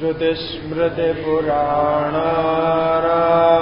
श्रुतिस्मृतिपुराणानामालयम्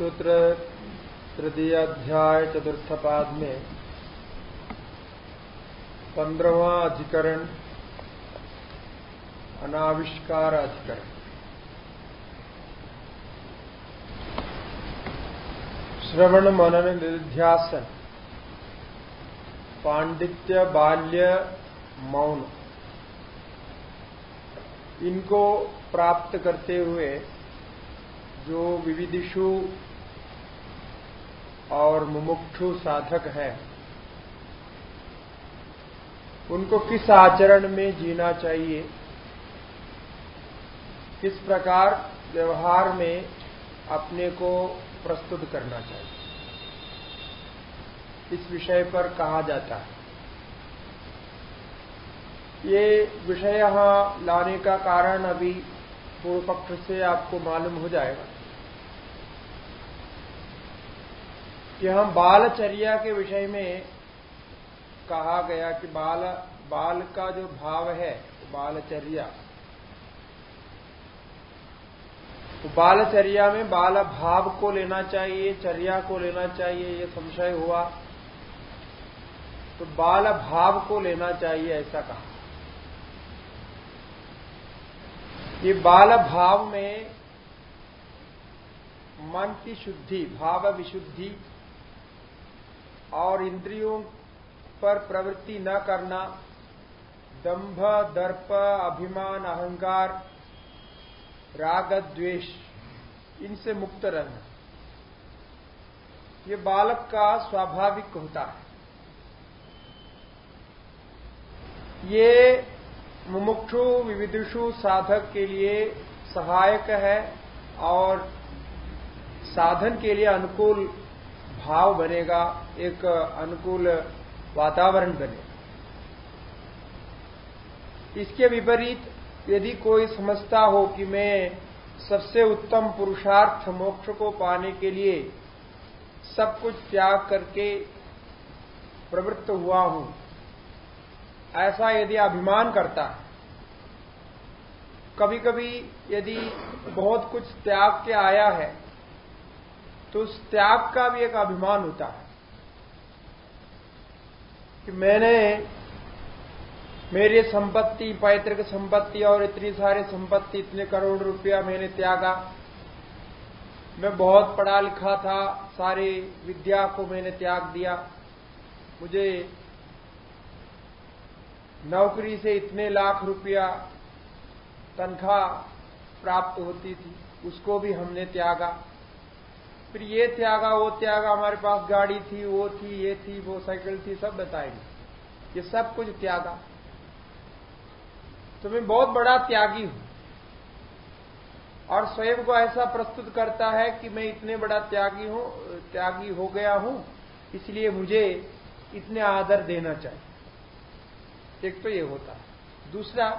ब्रह्मसूत्र तृतीय अध्याय चतुर्थ पाद में पंद्रवा अधिकरण, अनाविष्कार अधिकरण। श्रवण मनन निध्यासन, पांडित्य बाल्य मौन। इनको प्राप्त करते हुए जो विविधिशु और मुमुक्षु साधक हैं। उनको किस आचरण में जीना चाहिए? किस प्रकार व्यवहार में अपने को प्रस्तुत करना चाहिए? इस विषय पर कहा जाता है। ये विषय यहाँ लाने का कारण अभी पूर्व पक्ष से आपको मालूम हो जाएगा। कि हम बालचर्या के विषय में कहा गया कि बाल बाल का जो भाव है, बालचर्या। तो बालचर्या में बाल भाव को लेना चाहिए, चर्या को लेना चाहिए, ये संशय हुआ। तो बाल भाव को लेना चाहिए, ऐसा कहा। ये बाल भाव में मन की शुद्धि, भाव विशुद्धि और इंद्रियों पर प्रवृत्ति न करना, दंभ, दर्प, अभिमान, अहंकार राग द्वेष इनसे मुक्त रहना। ये बालक का स्वाभाविक होता है। ये मुमुक्षु विविधुषु साधक के लिए सहायक है और साधन के लिए अनुकूल भाव बनेगा, एक अनुकूल वातावरण बनेगा इसके विपरीत, यदि कोई समझता हो कि मैं सबसे उत्तम पुरुषार्थ मोक्ष को पाने के लिए सब कुछ त्याग करके प्रवृत्त हुआ हूँ, ऐसा यदि अभिमान करता है कभी कभी यदि बहुत कुछ त्याग के आया है तो उस त्याग का भी एक अभिमान होता है कि मैंने मेरी संपत्ति, पैतृक संपत्ति और इतनी सारी संपत्ति, इतने करोड़ रुपया मैंने त्यागा। मैं बहुत पढ़ा लिखा था, सारी विद्या को मैंने त्याग दिया। मुझे नौकरी से इतने लाख रुपया तनख्वाह प्राप्त होती थी, उसको भी हमने त्यागा। फिर ये त्यागा, वो त्यागा, हमारे पास गाड़ी थी, वो थी, ये थी वो साइकिल थी, सब बताएँगे ये सब कुछ त्यागा। तो मैं बहुत बड़ा त्यागी हूँ। और स्वयं को ऐसा प्रस्तुत करता है कि मैं इतने बड़ा त्यागी हूँ, त्यागी हो गया हूँ, इसलिए मुझे इतने आदर देना चाहिए। एक तो ये होता है। दूसरा,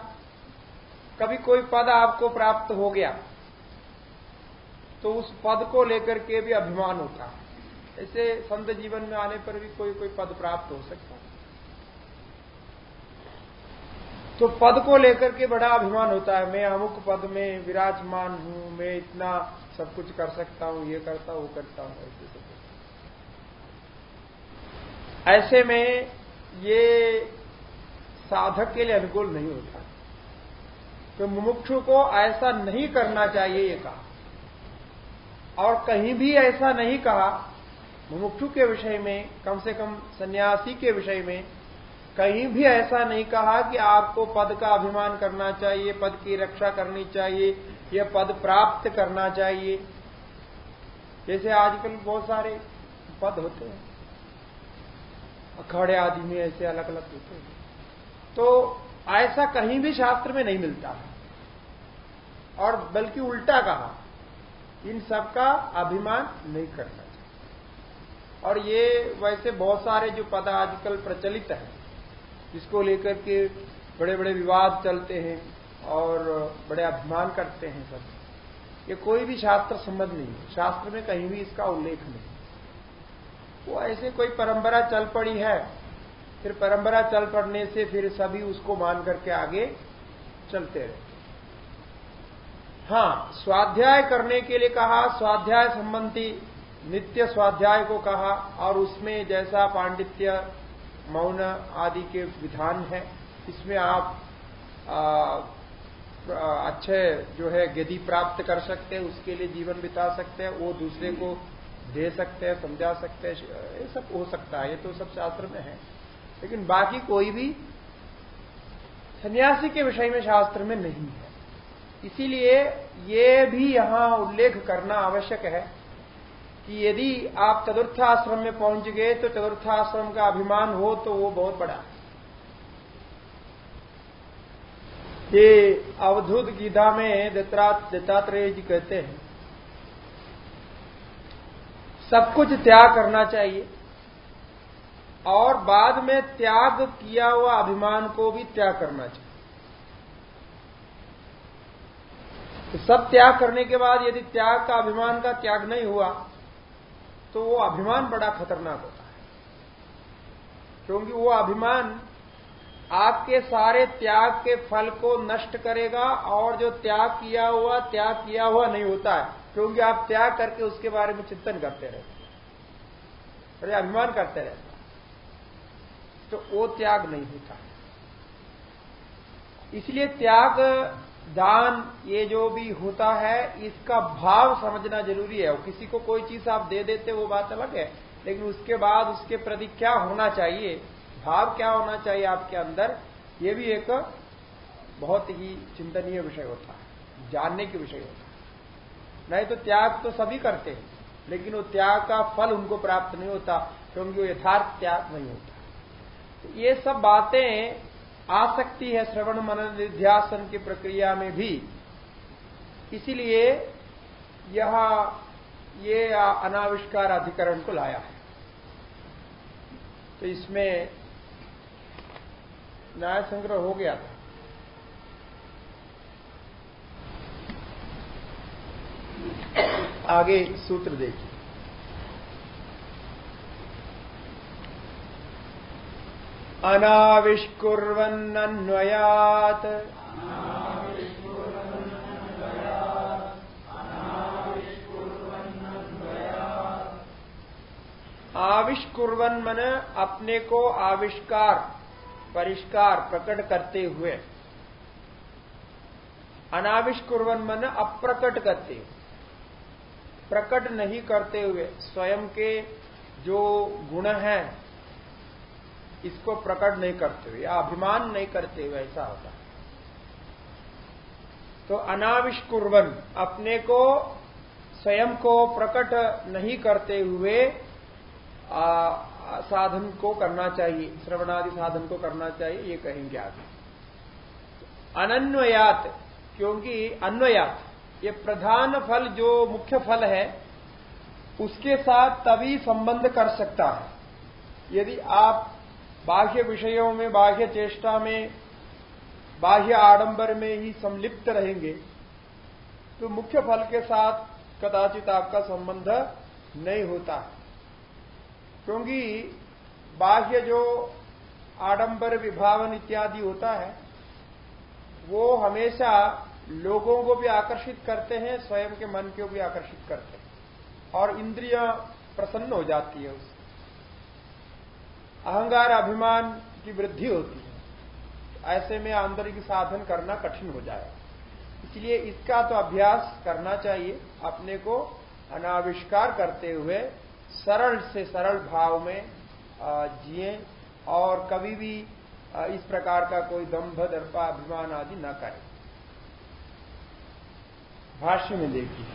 कभी कोई पद आपको प्राप्त हो गया तो उस पद को लेकर के भी अभिमान होता है। ऐसे संत जीवन में आने पर भी कोई कोई पद प्राप्त हो सकता है। तो पद को लेकर के बड़ा अभिमान होता है। मैं अमुक पद में विराजमान हूँ, मैं इतना सब कुछ कर सकता हूँ, ये करता हूँ, वो करता हूँ, ऐसे सब ऐसे में ये साधक के लिए अनुकूल नहीं होता। तो मुमुक्षु को ऐसा नहीं करना चाहिए ये कहा। और कहीं भी ऐसा नहीं कहा, मुमुक्षु के विषय में, कम से कम सन्यासी के विषय में, कहीं भी ऐसा नहीं कहा कि आपको पद का अभिमान करना चाहिए, पद की रक्षा करनी चाहिए यह पद प्राप्त करना चाहिए। जैसे आजकल बहुत सारे पद होते हैं। अखाड़े आदि में ऐसे अलग अलग होते हैं। तो ऐसा कहीं भी शास्त्र में नहीं मिलता और बल्कि उल्टा कहा। इन सब का अभिमान नहीं करना चाहिए। और ये वैसे बहुत सारे जो पद आजकल प्रचलित है, जिसको लेकर के बड़े बड़े विवाद चलते हैं और बड़े अभिमान करते हैं सब। ये कोई भी शास्त्र संबंध नहीं है। शास्त्र में कहीं भी इसका उल्लेख नहीं वो ऐसे कोई परंपरा चल पड़ी है, फिर परंपरा चल पड़ने से फिर सभी उसको मान करके आगे चलते रहे। हाँ स्वाध्याय करने के लिए कहा, स्वाध्याय संबंधी नित्य स्वाध्याय को कहा, और उसमें जैसा पांडित्य, मौन आदि के विधान है, इसमें आप अच्छे जो है गति प्राप्त कर सकते हैं, उसके लिए जीवन बिता सकते हैं, वो दूसरे को दे सकते हैं, समझा सकते हैं, ये सब हो सकता है, ये तो सब शास्त्र में है। लेकिन बाकी कोई भी सन्यासी के विषय में शास्त्र में नहीं है। इसीलिए ये भी यहाँ उल्लेख करना आवश्यक है कि यदि आप चतुर्थाश्रम में पहुँच गए तो चतुर्थाश्रम का अभिमान हो तो वो बहुत बड़ा ये अवधूत गीता में दत्तात्रेय जी कहते हैं, सब कुछ त्याग करना चाहिए और बाद में त्याग किया हुआ अभिमान को भी त्याग करना चाहिए। तो सब त्याग करने के बाद यदि त्याग का अभिमान का त्याग नहीं हुआ तो वो अभिमान बड़ा खतरनाक होता है। क्योंकि वो अभिमान आपके सारे त्याग के फल को नष्ट करेगा और जो त्याग किया हुआ, त्याग किया हुआ नहीं होता है। क्योंकि आप त्याग करके उसके बारे में चिंतन करते रहते अरे, अभिमान करते रहते तो वो त्याग नहीं होता। इसलिए त्याग दान, ये जो भी होता है, इसका भाव समझना ज़रूरी है। और किसी को कोई चीज़ आप दे देते, वो बात अलग है। लेकिन उसके बाद उसके प्रति क्या होना चाहिए? भाव क्या होना चाहिए आपके अंदर? ये भी एक बहुत ही चिंतनीय विषय होता है। जानने के विषय होता है। नहीं तो त्याग तो सभी करते हैं, लेकिन वो त्याग का फल उनको प्राप्त नहीं होता, क्योंकि वो यथार्थ त्याग नहीं होता। तो ये सब बातें आ सकती है श्रवण मनन निध्यासन की प्रक्रिया में भी। इसीलिए यह ये अनाविष्कार अधिकरण को लाया है। तो इसमें न्याय संग्रह हो गया था। आगे सूत्र देखिए। अनाविष्कुर्वन्नन्वयात्। आविष्कुर्वन मन अपने को आविष्कार, परिष्कार प्रकट करते हुए। अनाविष्कुर्वन मन अप्रकट करते हुए। प्रकट नहीं करते हुए, स्वयं के जो गुण हैं इसको प्रकट नहीं करते हुए या अभिमान नहीं करते हुए ऐसा होता है। तो अनाविष्कुर्वन अपने को स्वयं को प्रकट नहीं करते हुए आ, साधन को करना चाहिए श्रवणादि साधन को करना चाहिए ये कहेंगे आगे। अनन्वयात क्योंकि अन्वयात ये प्रधान फल जो मुख्य फल है उसके साथ तभी संबंध कर सकता है। यदि आप बाह्य विषयों में, बाह्य चेष्टा में, बाह्य आडंबर में ही संलिप्त रहेंगे। तो मुख्य फल के साथ कदाचित आपका संबंध नहीं होता। क्योंकि बाह्य जो आडंबर, विभावन इत्यादि होता है, वो हमेशा लोगों को भी आकर्षित करते हैं, स्वयं के मन को भी आकर्षित करते हैं। और इंद्रिया प्रसन्न हो जाती है उससे। अहंकार अभिमान की वृद्धि होती है। ऐसे में आंतरिक साधन करना कठिन हो जाएगा इसलिए इसका तो अभ्यास करना चाहिए। अपने को अनाविष्कार करते हुए सरल से सरल भाव में जिए और कभी भी इस प्रकार का कोई दम्भ, दर्पा, अभिमान आदि न करें। भाष्य में देखिए।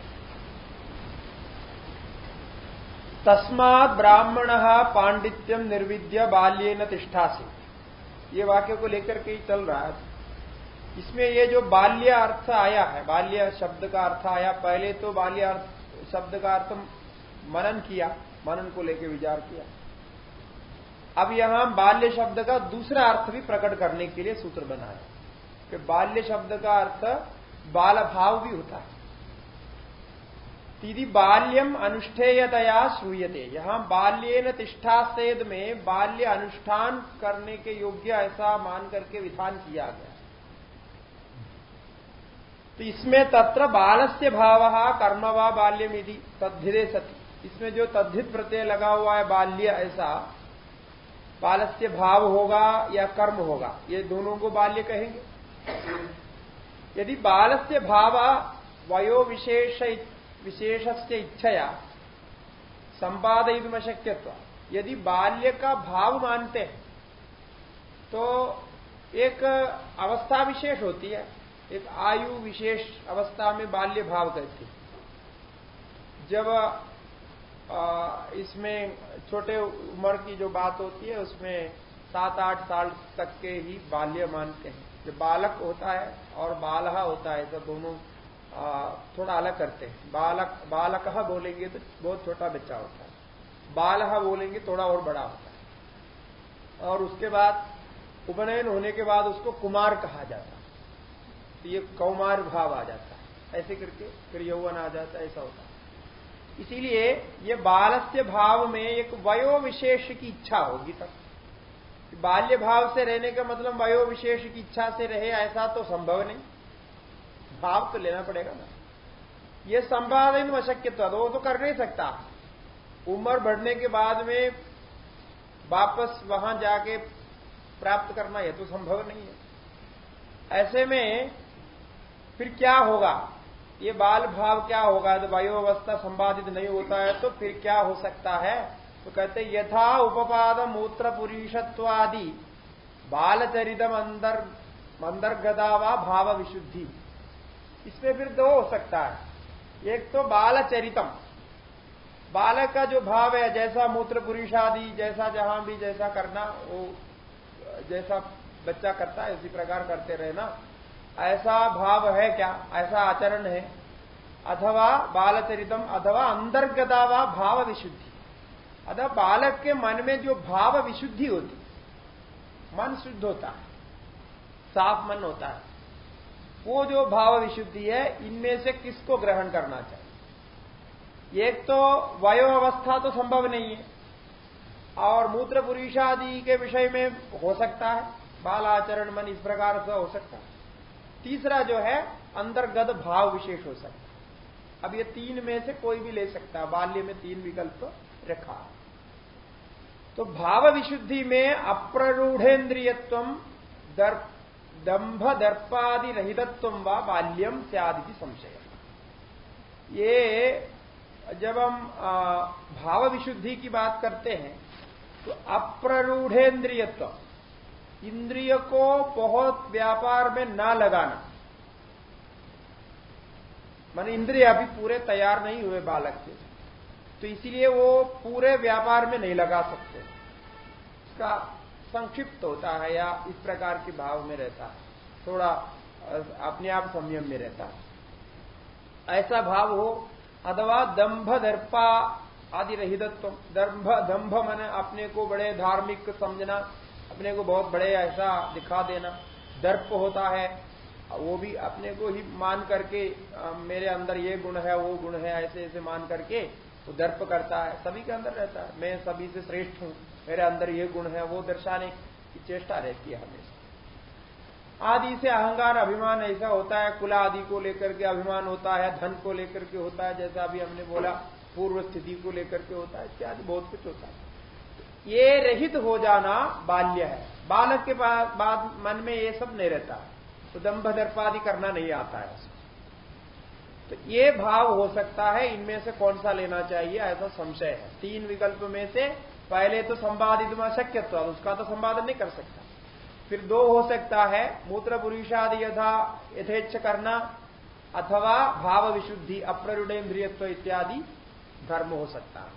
तस्मात ब्राह्मण पांडित्यम निर्विद्य बाल्य न तिष्ठा से ये वाक्य को लेकर के चल रहा है। इसमें ये जो बाल्य अर्थ आया है, बाल्य शब्द का अर्थ आया, पहले तो बाल्य शब्द का अर्थ मनन किया, मनन को लेकर विचार किया। अब यहाँ बाल्य शब्द का दूसरा अर्थ भी प्रकट करने के लिए सूत्र बनाया कि बाल्य शब्द का अर्थ बाल भाव भी होता है। यदि बाल्यम अनुष्ठेयतया श्रूयते। यहाँ बाल्य तिष्ठा सेद में बाल्य अनुष्ठान करने के योग्य ऐसा मान करके विधान किया गया। तो इसमें तत्र बालस्य भाव कर्म व बाल्यम यदि सती। इसमें जो तद्धित प्रत्यय लगा हुआ है बाल्य ऐसा, बालस्य भाव होगा या कर्म होगा, ये दोनों को बाल्य कहेंगे। यदि बालस्य भाव वयो विशेष विशेष से इच्छया संपादित अशक्यत्व। यदि बाल्य का भाव मानते हैं तो एक अवस्था विशेष होती है। एक आयु विशेष अवस्था में बाल्य भाव करती है। जब इसमें छोटे उम्र की जो बात होती है, उसमें सात आठ साल तक के ही बाल्य मानते हैं। जो बालक होता है और बालहा होता है तो दोनों थोड़ा अलग करते हैं। बालक बालक बोलेंगे तो बहुत छोटा बच्चा होता है। बालहा बोलेंगे थोड़ा और बड़ा होता है। और उसके बाद उपनयन होने के बाद उसको कुमार कहा जाता है। तो ये कौमार भाव आ जाता है। ऐसे करके फिर यौवन आ जाता है, ऐसा होता है। इसीलिए ये बालस्य भाव में एक वयो विशेष की इच्छा होगी तब। बाल्य भाव से रहने का मतलब वयो विशेष की इच्छा से रहे, ऐसा तो संभव नहीं। भाव तो लेना पड़ेगा ना। ये संपादन अशक्यत्व वो तो कर नहीं सकता। उम्र बढ़ने के बाद में वापस वहाँ जाके प्राप्त करना यह तो संभव नहीं है। ऐसे में फिर क्या होगा? ये बाल भाव क्या होगा? जब वायु अवस्था संपादित नहीं होता है तो फिर क्या हो सकता है? तो कहते यथा उपपाद मूत्र पुरुषत्वादि बालचरितम अंदर, अंतर्गता भाव विशुद्धि इसमें फिर दो हो सकता है। एक तो बाल चरितम बालक का जो भाव है, जैसा मूत्र पुरुष आदि, जैसा जहाँ भी जैसा करना, वो जैसा बच्चा करता है, उसी प्रकार करते रहना। ऐसा भाव है क्या? ऐसा आचरण है? अथवा बालचरितम, अथवा अंतर्गता व भाव विशुद्धि। अथवा बालक के मन में जो भाव विशुद्धि होती, मन शुद्ध होता है, साफ़ मन होता है। वो जो भाव विशुद्धि है, इनमें से किसको ग्रहण करना चाहिए? एक तो वयो अवस्था तो संभव नहीं है, और मूत्र पुरुष आदि के विषय में हो सकता है, बाल आचरण, मन इस प्रकार से हो सकता है। तीसरा जो है, अंतर्गत भाव विशेष हो सकता है। अब ये तीन में से कोई भी ले सकता है, बाल्य में तीन विकल्प तो रखा। तो भाव विशुद्धि में अप्ररूढ़ेन्द्रियत्व दर्प दंभ दर्पादि रहितत्व व बाल्यम त्यादि संशय ये जब हम भाव विशुद्धि की बात करते हैं तो अप्ररूढ़ेन्द्रियत्व, इंद्रिय को बहुत व्यापार में ना लगाना। मान इंद्रिय अभी पूरे तैयार नहीं हुए बालक के तो इसीलिए वो पूरे व्यापार में नहीं लगा सकते। इसका संक्षिप्त होता है या इस प्रकार के भाव में रहता है। थोड़ा अपने आप संयम में रहता है। ऐसा भाव हो, अथवा दंभ दर्पा आदि रहितत्व। दंभ दंभ मन अपने को बड़े धार्मिक समझना, अपने को बहुत बड़े ऐसा दिखा देना। दर्प होता है, वो भी अपने को ही मान करके मेरे अंदर ये गुण है, वो गुण है ऐसे ऐसे मान करके वो दर्प करता है, सभी के अंदर रहता है। मैं सभी से श्रेष्ठ हूँ, मेरे अंदर ये गुण है, वो दर्शाने की चेष्टा रहती है हमेशा। आदि से अहंकार अभिमान ऐसा होता है, कुला आदि को लेकर के अभिमान होता है, धन को लेकर के होता है, जैसा अभी हमने बोला, पूर्व स्थिति को लेकर के होता है, इत्यादि, बहुत कुछ होता है। ये रहित हो जाना बाल्य है। बालक के बाद मन में ये सब नहीं रहता। तो दम्भ दर्पादि करना नहीं आता है तो ये भाव हो सकता है, इनमें से कौन सा लेना चाहिए, ऐसा संशय है। तीन विकल्प में से पहले तो संवादित अशक्यत्व उसका तो संवादन नहीं कर सकता। फिर दो हो सकता है, मूत्र पुरुषादि यथा यथेच्छ करना अथवा भाव विशुद्धि अप्ररुडेन्द्रियत्व इत्यादि धर्म हो सकता है।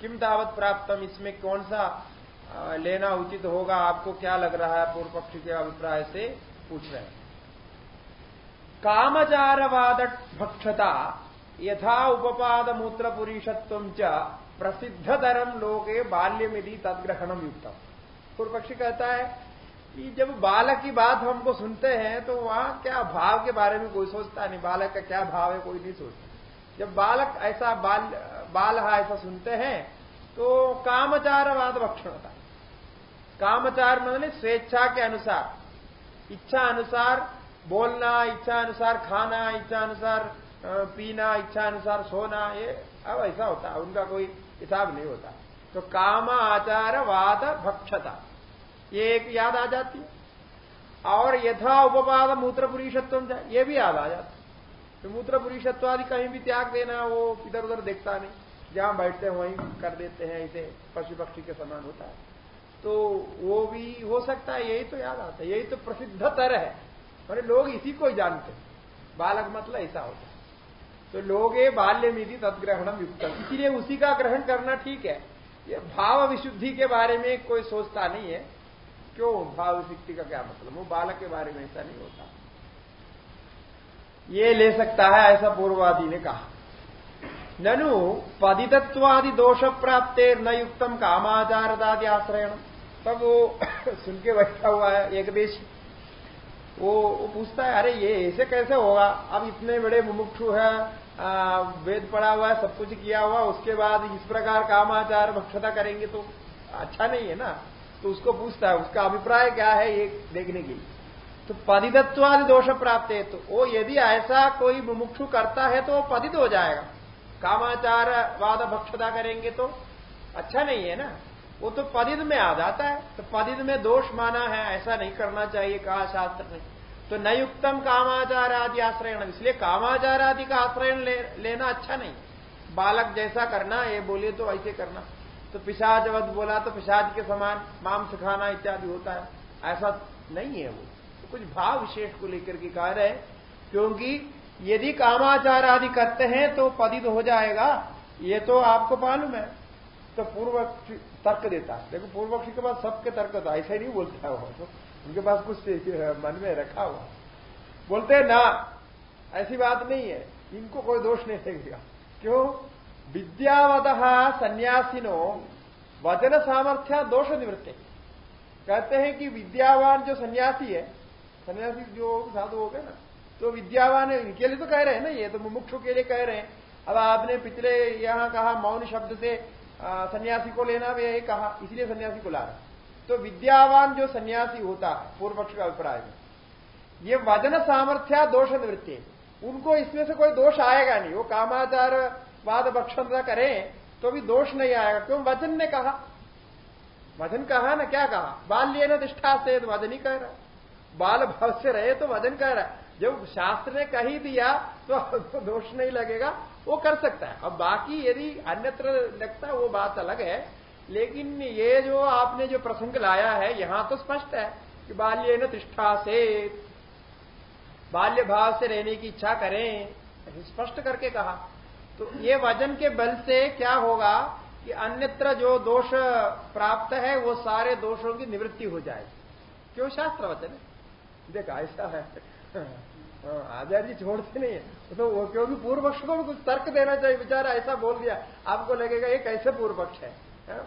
किम दावत प्राप्तम? इसमें कौन सा लेना उचित होगा? आपको क्या लग रहा है? पूर्व पक्ष के अभिप्राय से पूछ रहे हैं। कामचारवाद भक्षता यथा उपपाद मूत्र पुरुषत्व च प्रसिद्धतरम लोगे बाल्यमिधि तदग्रहणम युक्तम। पूर्व पक्षी कहता है कि जब बालक की बात हमको सुनते हैं तो वहाँ क्या भाव के बारे में कोई सोचता नहीं, बालक का क्या भाव है कोई नहीं सोचता। जब बालक ऐसा बाल बाल ऐसा सुनते हैं तो कामचारवाद भक्षण होता कामचार मतलब स्वेच्छा के अनुसार, इच्छा अनुसार बोलना इच्छा अनुसार खाना इच्छा अनुसार पीना इच्छा अनुसार सोना, ये अब ऐसा होता है, उनका कोई हिसाब नहीं होता। तो काम आचार वाद भक्षता, ये एक याद आ जाती है। और यथा उपवाद मूत्र पुरुषत्व ये भी याद आ जाता तो मूत्र पुरुषत्व आदि कहीं भी त्याग देना, वो इधर उधर देखता नहीं। जहाँ बैठते हैं, वहीं कर देते हैं, इसे पशु पक्षी के समान होता है। तो वो भी हो सकता है, यही तो याद आता है, यही तो प्रसिद्धतर है। अरे लोग इसी को जानते बालक मतलब ऐसा होता है। तो लोग बाल्य मिधि तदग्रहणम युक्त इसीलिए उसी का ग्रहण करना ठीक है। ये भाव विशुद्धि के बारे में कोई सोचता नहीं है। क्यों? भाव विशुद्धि का क्या मतलब? वो बालक के बारे में ऐसा नहीं होता। ये ले सकता है, ऐसा पूर्वादि ने कहा। ननु, पदितत्वादि दोष प्राप्त न युक्तम कामाचारदादि आश्रयण तब वो सुन के बैठा हुआ है, एक देश। वो, वो पूछता है अरे ये ऐसे कैसे होगा? अब इतने बड़े मुमुक्षु है वेद पढ़ा हुआ है सब कुछ किया हुआ उसके बाद इस प्रकार कामाचार भक्षता करेंगे तो अच्छा नहीं है ना? तो उसको पूछता है उसका अभिप्राय क्या है ये देखने के लिए? तो पदितत्वादि दोष प्राप्त है तो वो यदि ऐसा कोई मुमुक्षु करता है तो वो पदित हो जाएगा। कामाचार वाद भक्षता करेंगे तो अच्छा नहीं है ना? वो तो पदित में आ जाता है तो पदित में दोष माना है ऐसा नहीं करना चाहिए कहा शास्त्र ने। तो नयुक्तम कामाचार आदि आश्रयण इसलिए कामाचार आदि का आश्रयण ले, लेना अच्छा नहीं। बालक जैसा करना ये बोले तो ऐसे करना। तो पिशाचवध बोला तो पिशाच के समान मांस खाना इत्यादि होता है। ऐसा नहीं है वो। तो कुछ भाव विशेष को लेकर के कह रहे क्योंकि यदि कामाचार आदि करते हैं तो पदित हो जाएगा। ये तो आपको मालूम है। तो पूर्व तर्क देता है। पूर्व पक्षी के पास सबके तर्क तो ऐसे नहीं बोलता है वो तो। उनके पास कुछ मन में रखा हुआ बोलते ना, ऐसी बात नहीं है, इनको कोई दोष नहीं लगेगा। क्यों? विद्यावत सन्यासिनो वज़न सामर्थ्य दोष निवृत्ति। कहते हैं कि विद्यावान जो सन्यासी है, सन्यासी जो साधु हो गए ना तो विद्यावान इनके लिए तो कह रहे हैं ना, ये तो मुमुक्षु के लिए कह रहे हैं। अब आपने पिछले यहाँ कहा मौन शब्द से सन्यासी को लेना भी यही कहा, इसलिए सन्यासी को ला रहा तो विद्यावान जो सन्यासी होता है पूर्व पक्ष का अभिप्राय में, ये वज़न सामर्थ्या दोष निवृत्ति उनको इसमें से कोई दोष आएगा नहीं। वो कामाचार वाद भक्षण करें तो भी दोष नहीं आएगा। क्यों? वज़न ने कहा। वज़न कहा ना, क्या कहा? बाल्य न निष्ठा से तो वज़न ही कह रहा बाल भाव से रहे तो वज़न कह रहा है। जब शास्त्र ने कही दिया तो दोष नहीं लगेगा। वो कर सकता है। अब बाकी यदि अन्यत्र लगता है वो बात अलग है। लेकिन ये जो आपने जो प्रसंग लाया है यहाँ तो स्पष्ट है कि बाल्य न तिष्ठा से बाल्य भाव से रहने की इच्छा करें स्पष्ट करके कहा। तो ये वज़न के बल से क्या होगा कि अन्यत्र जो दोष प्राप्त है वो सारे दोषों की निवृत्ति हो जाएगी। क्यों? शास्त्र वचन है। देखा ऐसा है। हाँ, आचार्य छोड़ते नहीं है। तो वो क्योंकि पूर्व पक्ष को कुछ तर्क देना चाहिए बेचारा ऐसा बोल दिया। आपको लगेगा ये कैसे पूर्व पक्ष है?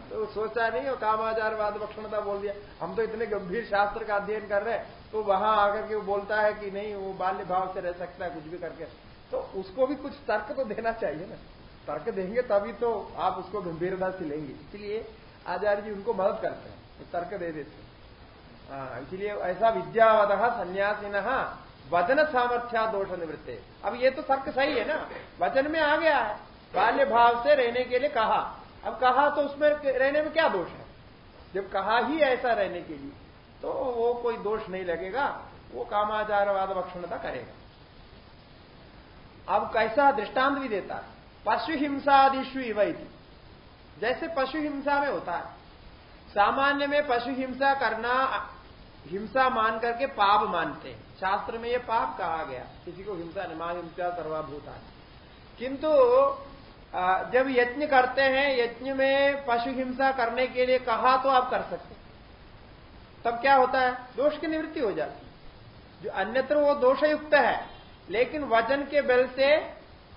तो सोचा नहीं और कामाचारवाद भक्षणता बोल दिया। हम तो इतने गंभीर शास्त्र का अध्ययन कर रहे हैं तो वहाँ आकर के वो बोलता है कि नहीं वो बाल्य भाव से रह सकता है कुछ भी करके। तो उसको भी कुछ तर्क तो देना चाहिए ना। तर्क देंगे तभी तो आप उसको गंभीरता से लेंगे। इसलिए आचार्य जी उनको मदद करते हैं तो तर्क दे देते हैं। हाँ, इसलिए ऐसा विद्यावत सन्यासीन वचन सामर्थ्या दोष निवृत्ते अब ये तो तर्क सही है ना? वचन में आ गया है। बाल्य भाव से रहने के लिए कहा। अब कहा तो उसमें रहने में क्या दोष है? जब कहा ही ऐसा रहने के लिए तो वो कोई दोष नहीं लगेगा। वो कामाचारवाद भक्षणता करेगा। अब कैसा दृष्टांत भी देता है। पशु हिंसादिशु इवैति। जैसे पशु हिंसा में होता है। सामान्य में पशु हिंसा करना हिंसा मान करके पाप मानते हैं। शास्त्र में ये पाप कहा गया। किसी को हिंसा नहीं माँ हिंसा सर्वाभूता किंतु जब यज्ञ करते हैं, यज्ञ में पशु हिंसा करने के लिए कहा तो आप कर सकते तब क्या होता है? दोष की निवृत्ति हो जाती है। जो अन्यत्र वो दोषयुक्त है, लेकिन वज़न के बल से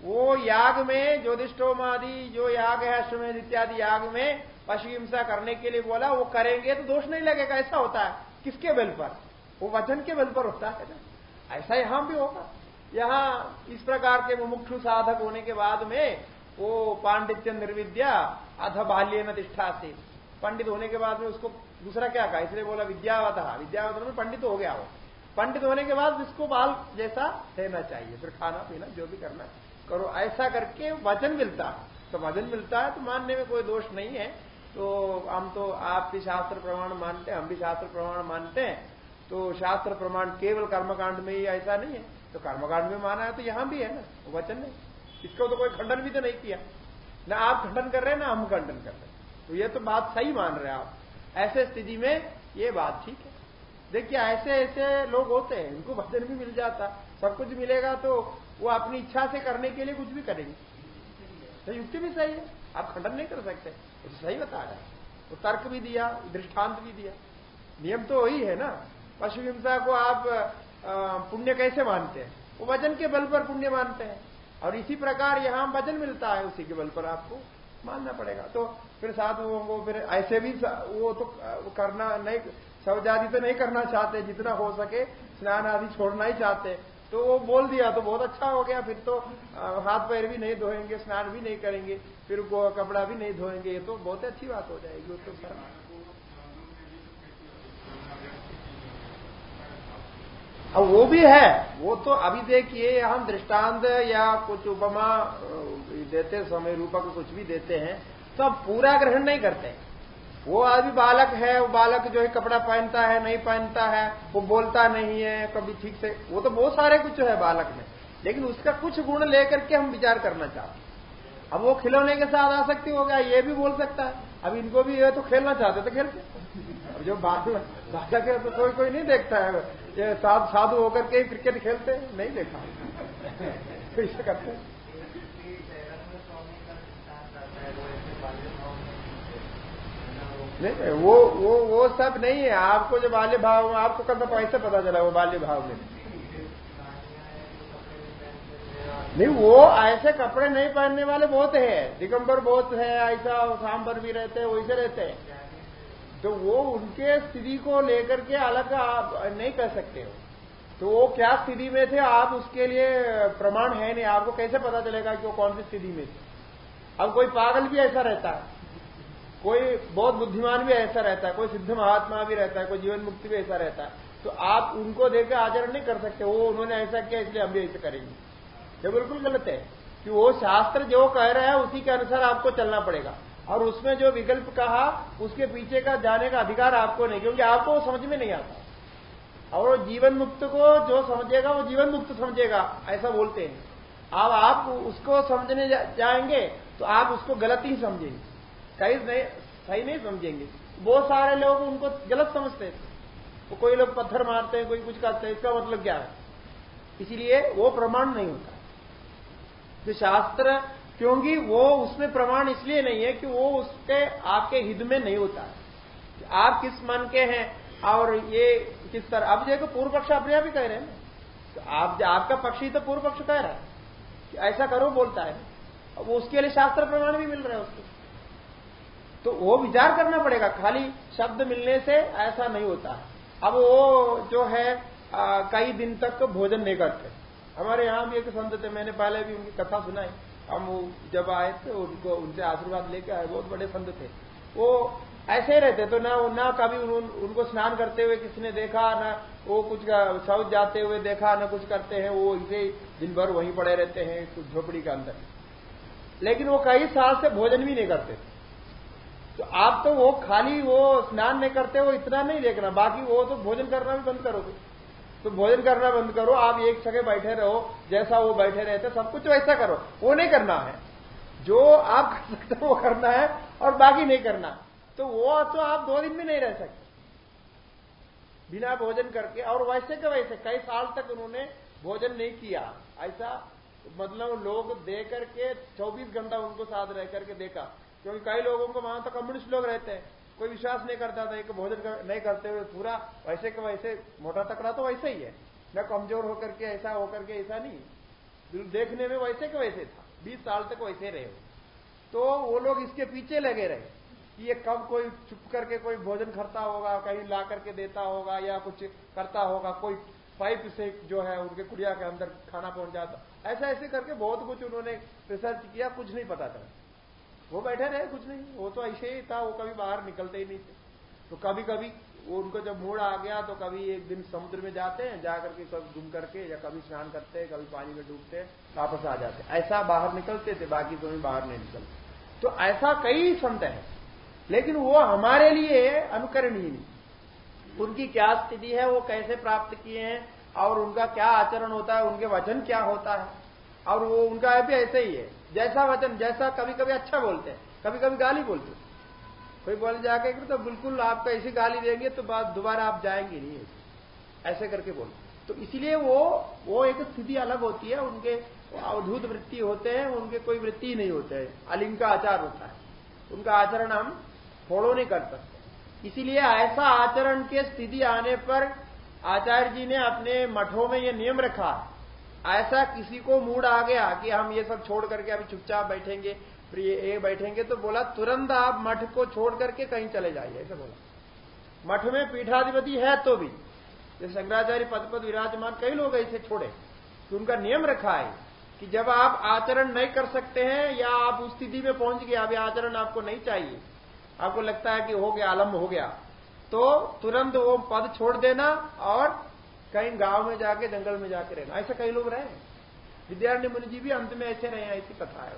वो याग में ज्योतिषोमादि जो याग है, अश्वमेध इत्यादि याग में पशु हिंसा करने के लिए बोला, वो करेंगे तो दोष नहीं लगेगा। ऐसा होता है। किसके बल पर? वो वचन के बल पर होता है ना। ऐसा यहाँ भी होगा। यहाँ इस प्रकार के मुमुक्षु साधक होने के बाद में वो पांडित्य निर्विद्या अध बाल्य न से पंडित होने के बाद में उसको दूसरा क्या कहा? इसलिए बोला विद्यावत। विद्यावत में पंडित हो गया वो। पंडित होने के बाद इसको बाल जैसा रहना चाहिए, फिर खाना, पीना, जो भी करना करो। ऐसा करके वचन मिलता तो वचन मिलता है तो मानने में कोई दोष नहीं है। तो हम तो आप भी शास्त्र प्रमाण मानते हैं, हम भी शास्त्र प्रमाण मानते हैं तो शास्त्र प्रमाण केवल कर्मकांड में ही ऐसा नहीं है। तो कर्मकांड में माना है तो यहाँ भी है ना वचन नहीं। इसको तो कोई खंडन भी तो नहीं किया। ना आप खंडन कर रहे हैं, ना हम खंडन कर रहे हैं। तो ये तो बात सही मान रहे हैं आप। ऐसे स्थिति में ये बात ठीक है। देखिए, ऐसे ऐसे लोग होते हैं, इनको वचन भी मिल जाता। सब कुछ मिलेगा तो वो अपनी इच्छा से करने के लिए कुछ भी करेंगे। तो युक्ति भी सही है। आप खंडन नहीं कर सकते। तो सही बता रहा है। तो तर्क भी दिया, दृष्टांत भी दिया। नियम तो वही है ना। पशु हिंसा को आप पुण्य कैसे मानते हैं? वो वज़न के बल पर पुण्य मानते हैं। और इसी प्रकार यहाँ वज़न मिलता है उसी के बल पर आपको मानना पड़ेगा। तो फिर साधुओं को फिर ऐसे भी वो तो करना नहीं, शवजादी तो नहीं करना चाहते, जितना हो सके स्नान आदि छोड़ना ही चाहते। तो वो बोल दिया तो बहुत अच्छा हो गया, फिर तो हाथ पैर भी नहीं धोएँगे, स्नान भी नहीं करेंगे, फिर कपड़ा भी नहीं धोएँगे, ये तो बहुत अच्छी बात हो जाएगी, वो तो अब वो भी है, वो तो अभी देखिए, हम दृष्टांत या कुछ उपमा देते समय रूपक कुछ भी देते हैं तो अब पूरा ग्रहण नहीं करते। वो अभी बालक है, वो बालक जो है कपड़ा पहनता है, नहीं पहनता है, वो बोलता नहीं है, कभी ठीक से, वो तो बहुत सारे कुछ है बालक में। लेकिन उसका कुछ गुण लेकर के हम विचार करना चाहते अब वो खिलौने के साथ आ सकती हो गया, ये भी बोल सकता है। अब इनको भी ये तो खेलना चाहते तो खेलते अब जो बालक है तो कोई कोई नहीं देखता है। ये साधु होकर के क्रिकेट खेलते नहीं देखा। कैसे करते हैं। नहीं, वो वो वो सब नहीं है। आपको जो बाल्य भाव में, आपको कब ऐसे पता चला वो बाल्य भाव में? नहीं, वो ऐसे कपड़े नहीं पहनने वाले बहुत है। दिगंबर बहुत है, ऐसा सांबर भी रहते हैं, वैसे रहते हैं। तो वो उनके स्थिति को लेकर के अलग आप नहीं कर सकते हो। तो वो क्या स्थिति में थे, आप उसके लिए प्रमाण है नहीं। आपको कैसे पता चलेगा कि वो कौन सी स्थिति में थे? अब कोई पागल भी ऐसा रहता है। कोई बहुत बुद्धिमान भी ऐसा रहता है, कोई सिद्ध महात्मा भी रहता है, कोई जीवन मुक्ति भी ऐसा रहता है तो आप उनको देखकर आचरण नहीं कर सकते, वो उन्होंने ऐसा किया, इसलिए हम भी ऐसे करेंगे। ये बिल्कुल गलत है कि वो शास्त्र जो कह रहा है, उसी के अनुसार आपको चलना पड़ेगा। और उसमें जो विकल्प कहा, उसके पीछे का जाने का अधिकार आपको नहीं, क्योंकि आपको वो समझ में नहीं आता। और जीवन मुक्त को जो समझेगा, वो जीवन मुक्त समझेगा, ऐसा बोलते हैं। अब आप उसको समझने जाएँगे तो आप उसको गलत ही समझेंगे। कहीं नहीं सही नहीं समझेंगे। बहुत सारे लोग उनको गलत समझते थे तो कोई लोग पत्थर मारते हैं, कोई कुछ करते हैं, इसका मतलब क्या है? इसीलिए वो प्रमाण नहीं होता। जो शास्त्र, क्योंकि वो उसमें प्रमाण इसलिए नहीं है कि वो उसके आपके हित में नहीं होता है। आप किस मन के हैं, और ये किस तरह अब देखो, पूर्व पक्ष अपने आप ही कह रहे हैं तो आप आपका पक्ष ही तो पूर्व पक्ष कह रहा है। कि ऐसा करो, बोलता है। अब उसके लिए शास्त्र प्रमाण भी मिल रहा है उसको। तो वो विचार करना पड़ेगा खाली शब्द मिलने से ऐसा नहीं होता। अब वो जो है आ, कई दिन तक भोजन नहीं करते। हमारे यहाँ भी एक संत थे मैंने पहले भी उनकी कथा सुनाई। हम जब आए थे उनको उनसे आशीर्वाद लेके आए बहुत बड़े संत थे। वो ऐसे रहते तो ना ना कभी उन, उन, उनको स्नान करते हुए किसी ने देखा ना वो कुछ शौच जाते हुए देखा ना कुछ करते हैं वो इसे दिन भर वहीं पड़े रहते हैं झोपड़ी के अंदर। लेकिन वो कई साल से भोजन भी नहीं करते। तो आप तो वो खाली वो स्नान नहीं करते, वो इतना नहीं देखना, बाकी वो तो भोजन करना भी बंद करोगे। तो भोजन करना बंद करो, आप एक जगह बैठे रहो, जैसा वो बैठे रहते, सब कुछ वैसा करो। वो नहीं करना है। जो आप कर सकते हो, वो करना है, और बाकी नहीं करना। तो वो तो आप दो दिन भी नहीं रह सकते। बिना भोजन करके, और वैसे के वैसे, कई साल तक उन्होंने भोजन नहीं किया। ऐसा मतलब लोग दे करके 24 घंटा उनको साथ रह करके देखा। क्योंकि कई लोगों को वहाँ तो कम्युनिस्ट लोग रहते हैं। कोई विश्वास नहीं करता था कि भोजन कर, नहीं करते हुए पूरा वैसे के वैसे मोटा तकड़ा तो वैसे ही है। न कमज़ोर होकर के ऐसा होकर के ऐसा नहीं। देखने में वैसे के वैसे था। बीस साल तक वैसे रहे तो वो लोग इसके पीछे लगे रहे कि ये कब कोई चुप करके कोई भोजन करता होगा कहीं ला करके देता होगा या कुछ करता होगा। कोई पाइप से जो है उनके कुड़िया के अंदर खाना पहुँच जाता। ऐसा ऐसे करके बहुत कुछ उन्होंने रिसर्च किया कुछ नहीं पता चला। वो बैठे रहे, कुछ नहीं। वो तो ऐसे ही था, वो कभी बाहर निकलते ही नहीं थे। तो कभी कभी वो उनको जब मूड आ गया तो कभी एक दिन समुद्र में जाते हैं, जाकर के कभी घूम करके या कभी स्नान करते हैं, कभी पानी में डूबते हैं, वापस आ जाते ऐसा बाहर निकलते थे, बाकी कभी बाहर नहीं निकलते। तो ऐसा कई संत है, लेकिन वो हमारे लिए अनुकरणीय नहीं। उनकी क्या स्थिति है, वो कैसे प्राप्त किए हैं, और उनका क्या आचरण होता है, उनके वचन क्या होता है, और वो उनका भी ऐसे ही है। जैसा वचन, जैसा कभी कभी अच्छा बोलते हैं कभी कभी गाली बोलते हैं। कोई बोल जाके तो बिल्कुल आपको ऐसी गाली देंगे तो दोबारा आप जाएँगे नहीं ऐसे। करके बोलते तो इसलिए वो वो एक स्थिति अलग होती है, उनके अवधूत वृत्ति होते हैं, उनके कोई वृत्ति नहीं होते हैं। अलिंग का आचार होता है। उनका आचरण हम फॉलो नहीं कर सकते। इसीलिए ऐसा आचरण के स्थिति आने पर आचार्य जी ने अपने मठों में यह नियम रखा ऐसा किसी को मूड आ गया कि हम ये सब छोड़ करके अभी चुपचाप बैठेंगे, फिर ये बैठेंगे तो बोला, तुरंत आप मठ को छोड़ करके कहीं चले जाइए, ऐसा बोला। मठ में पीठाधिपति है तो भी। जैसे शंकराचार्य पद पद विराजमान कई लोग ऐसे छोड़े तो उनका नियम रखा है कि जब आप आचरण नहीं कर सकते हैं या आप उस स्थिति में पहुँच गए, अभी आचरण आपको नहीं चाहिए, आपको लगता है कि हो गया, आलम्ब हो गया तो तुरंत वो पद छोड़ देना और कहीं गाँव में जाके, जंगल में जाके रहना। ऐसे कई लोग रहे। विद्यारण्य मुनि जी भी अंत में ऐसे रहे ऐसी कथा है।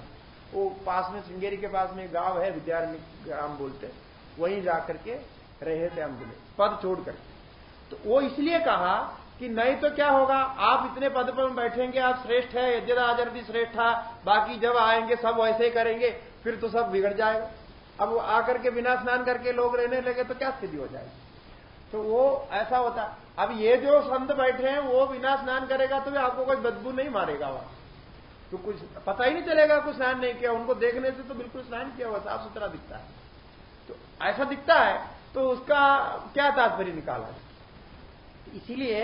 वो पास में, श्रृंगेरी के पास में गाँव है, विद्यारण्य ग्राम बोलते। वहीं जाकर के रहे थे अंत में, पद छोड़ करके। तो वो इसलिए कहा कि नहीं तो क्या होगा? आप इतने पद पर बैठेंगे, आप श्रेष्ठ है यज्ञाचर भी श्रेष्ठ था, बाकी जब आएँगे, सब वैसे ही करेंगे, फिर तो सब बिगड़ जाएगा। अब वो आकर के बिना स्नान करके लोग रहने लगे तो क्या स्थिति हो जाएगी? तो वो ऐसा होता अब ये जो संत बैठे हैं, वो बिना स्नान करेगा तो भी आपको कोई बदबू नहीं मारेगा वहाँ। तो कुछ पता ही नहीं चलेगा कुछ स्नान नहीं किया। उनको देखने से तो बिल्कुल स्नान किया हुआ साफ़ सुथरा दिखता है। तो ऐसा दिखता है तो उसका क्या तात्पर्य निकाला इसीलिए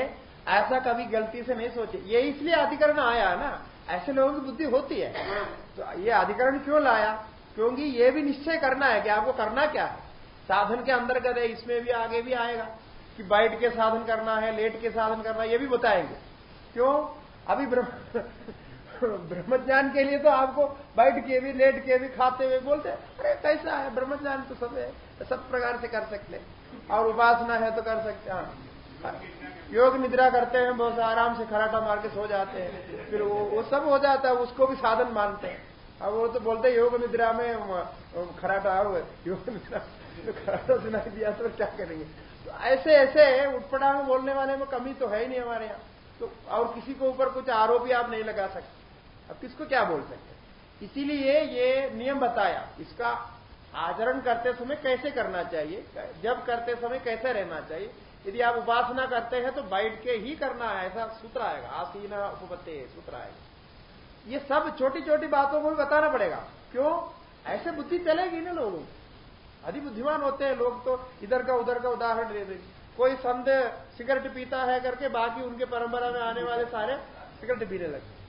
ऐसा कभी गलती से नहीं सोचे। ये इसलिए अधिकरण आया ना, ऐसे लोगों की बुद्धि होती है। तो ये अधिकरण क्यों लाया? क्योंकि ये भी निश्चय करना है कि आपको करना क्या है। साधन के अंतर्गत है, इसमें भी आगे भी आएगा कि बैठ के साधन करना है, लेट के साधन करना है, ये भी बताएँगे। क्यों? अभी ब्रह्मज्ञान के लिए तो आपको बैठ के भी, लेट के भी खाते हुए बोलते अरे कैसा है? ब्रह्मज्ञान तो सब है सब प्रकार से कर सकते हैं। और उपासना है तो कर सकते हाँ योग निद्रा करते हैं बहुत आराम से खराटा मार के सो जाते हैं। फिर वो वो सब हो जाता है, उसको भी साधन मानते हैं। अब वो तो बोलते योग निद्रा में खराटा योग निद्रा तो सुनाई दिया तो क्या करेंगे? तो ऐसे ऐसे उठपड़ा में बोलने वाले में कमी तो है ही नहीं हमारे यहाँ। तो और किसी को ऊपर कुछ आरोप ही आप नहीं लगा सकते। अब किसको क्या बोल सकते? इसीलिए ये नियम बताया, इसका आचरण करते समय कैसे करना चाहिए? जब करते समय कैसे रहना चाहिए? यदि आप उपासना करते हैं तो बैठ के ही करना है, ऐसा सूत्र आएगा। आसीन उपपत्ति सूत्र आएगा। ये सब छोटी छोटी बातों को भी बताना पड़ेगा। क्यों? ऐसे बुद्धि चलेगी ना लोगों अधि बुद्धिमान होते हैं लोग तो इधर का, उधर का उदाहरण दे देंगे कोई संत सिगरेट पीता है करके, बाकी उनके परंपरा में आने वाले सारे सिगरेट पीने लगे।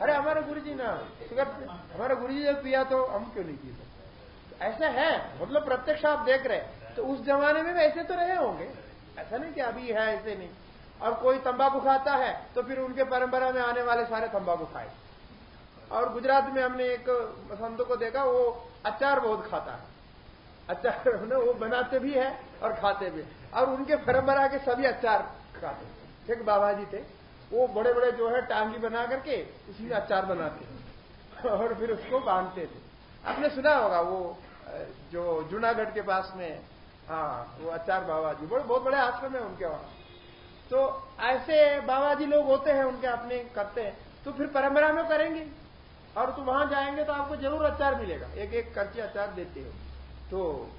अरे, हमारे गुरु जी ना, सिगरेट हमारे गुरु जी जब पिया तो हम क्यों नहीं पी सकते ऐसा है मतलब प्रत्यक्ष आप देख रहे तो उस जमाने में ऐसे तो रहे होंगे। ऐसा नहीं कि अभी है, ऐसे नहीं। और कोई तंबाकू खाता है तो फिर उनके परंपरा में आने वाले सारे तंबाकू खाए। और गुजरात में हमने एक संत को देखा, वो अचार बहुत खाता है। अचार वो बनाते भी है और खाते भी और उनके परंपरा के सभी अचार खाते एक बाबा जी थे, वो बड़े बड़े जो है टांगी बना करके उसी में अचार बनाते और फिर उसको बांधते थे। आपने सुना होगा, वो जो जूनागढ़ के पास में हाँ वो अचार बाबा जी बड़े, बहुत बड़े आश्रम है उनके वहाँ। तो ऐसे बाबा जी लोग होते हैं, उनके अपने करते हैं। तो फिर परंपरा में करेंगे। और तो वहाँ जाएँगे तो आपको ज़रूर अचार मिलेगा। एक एक करके अचार देते हो। तो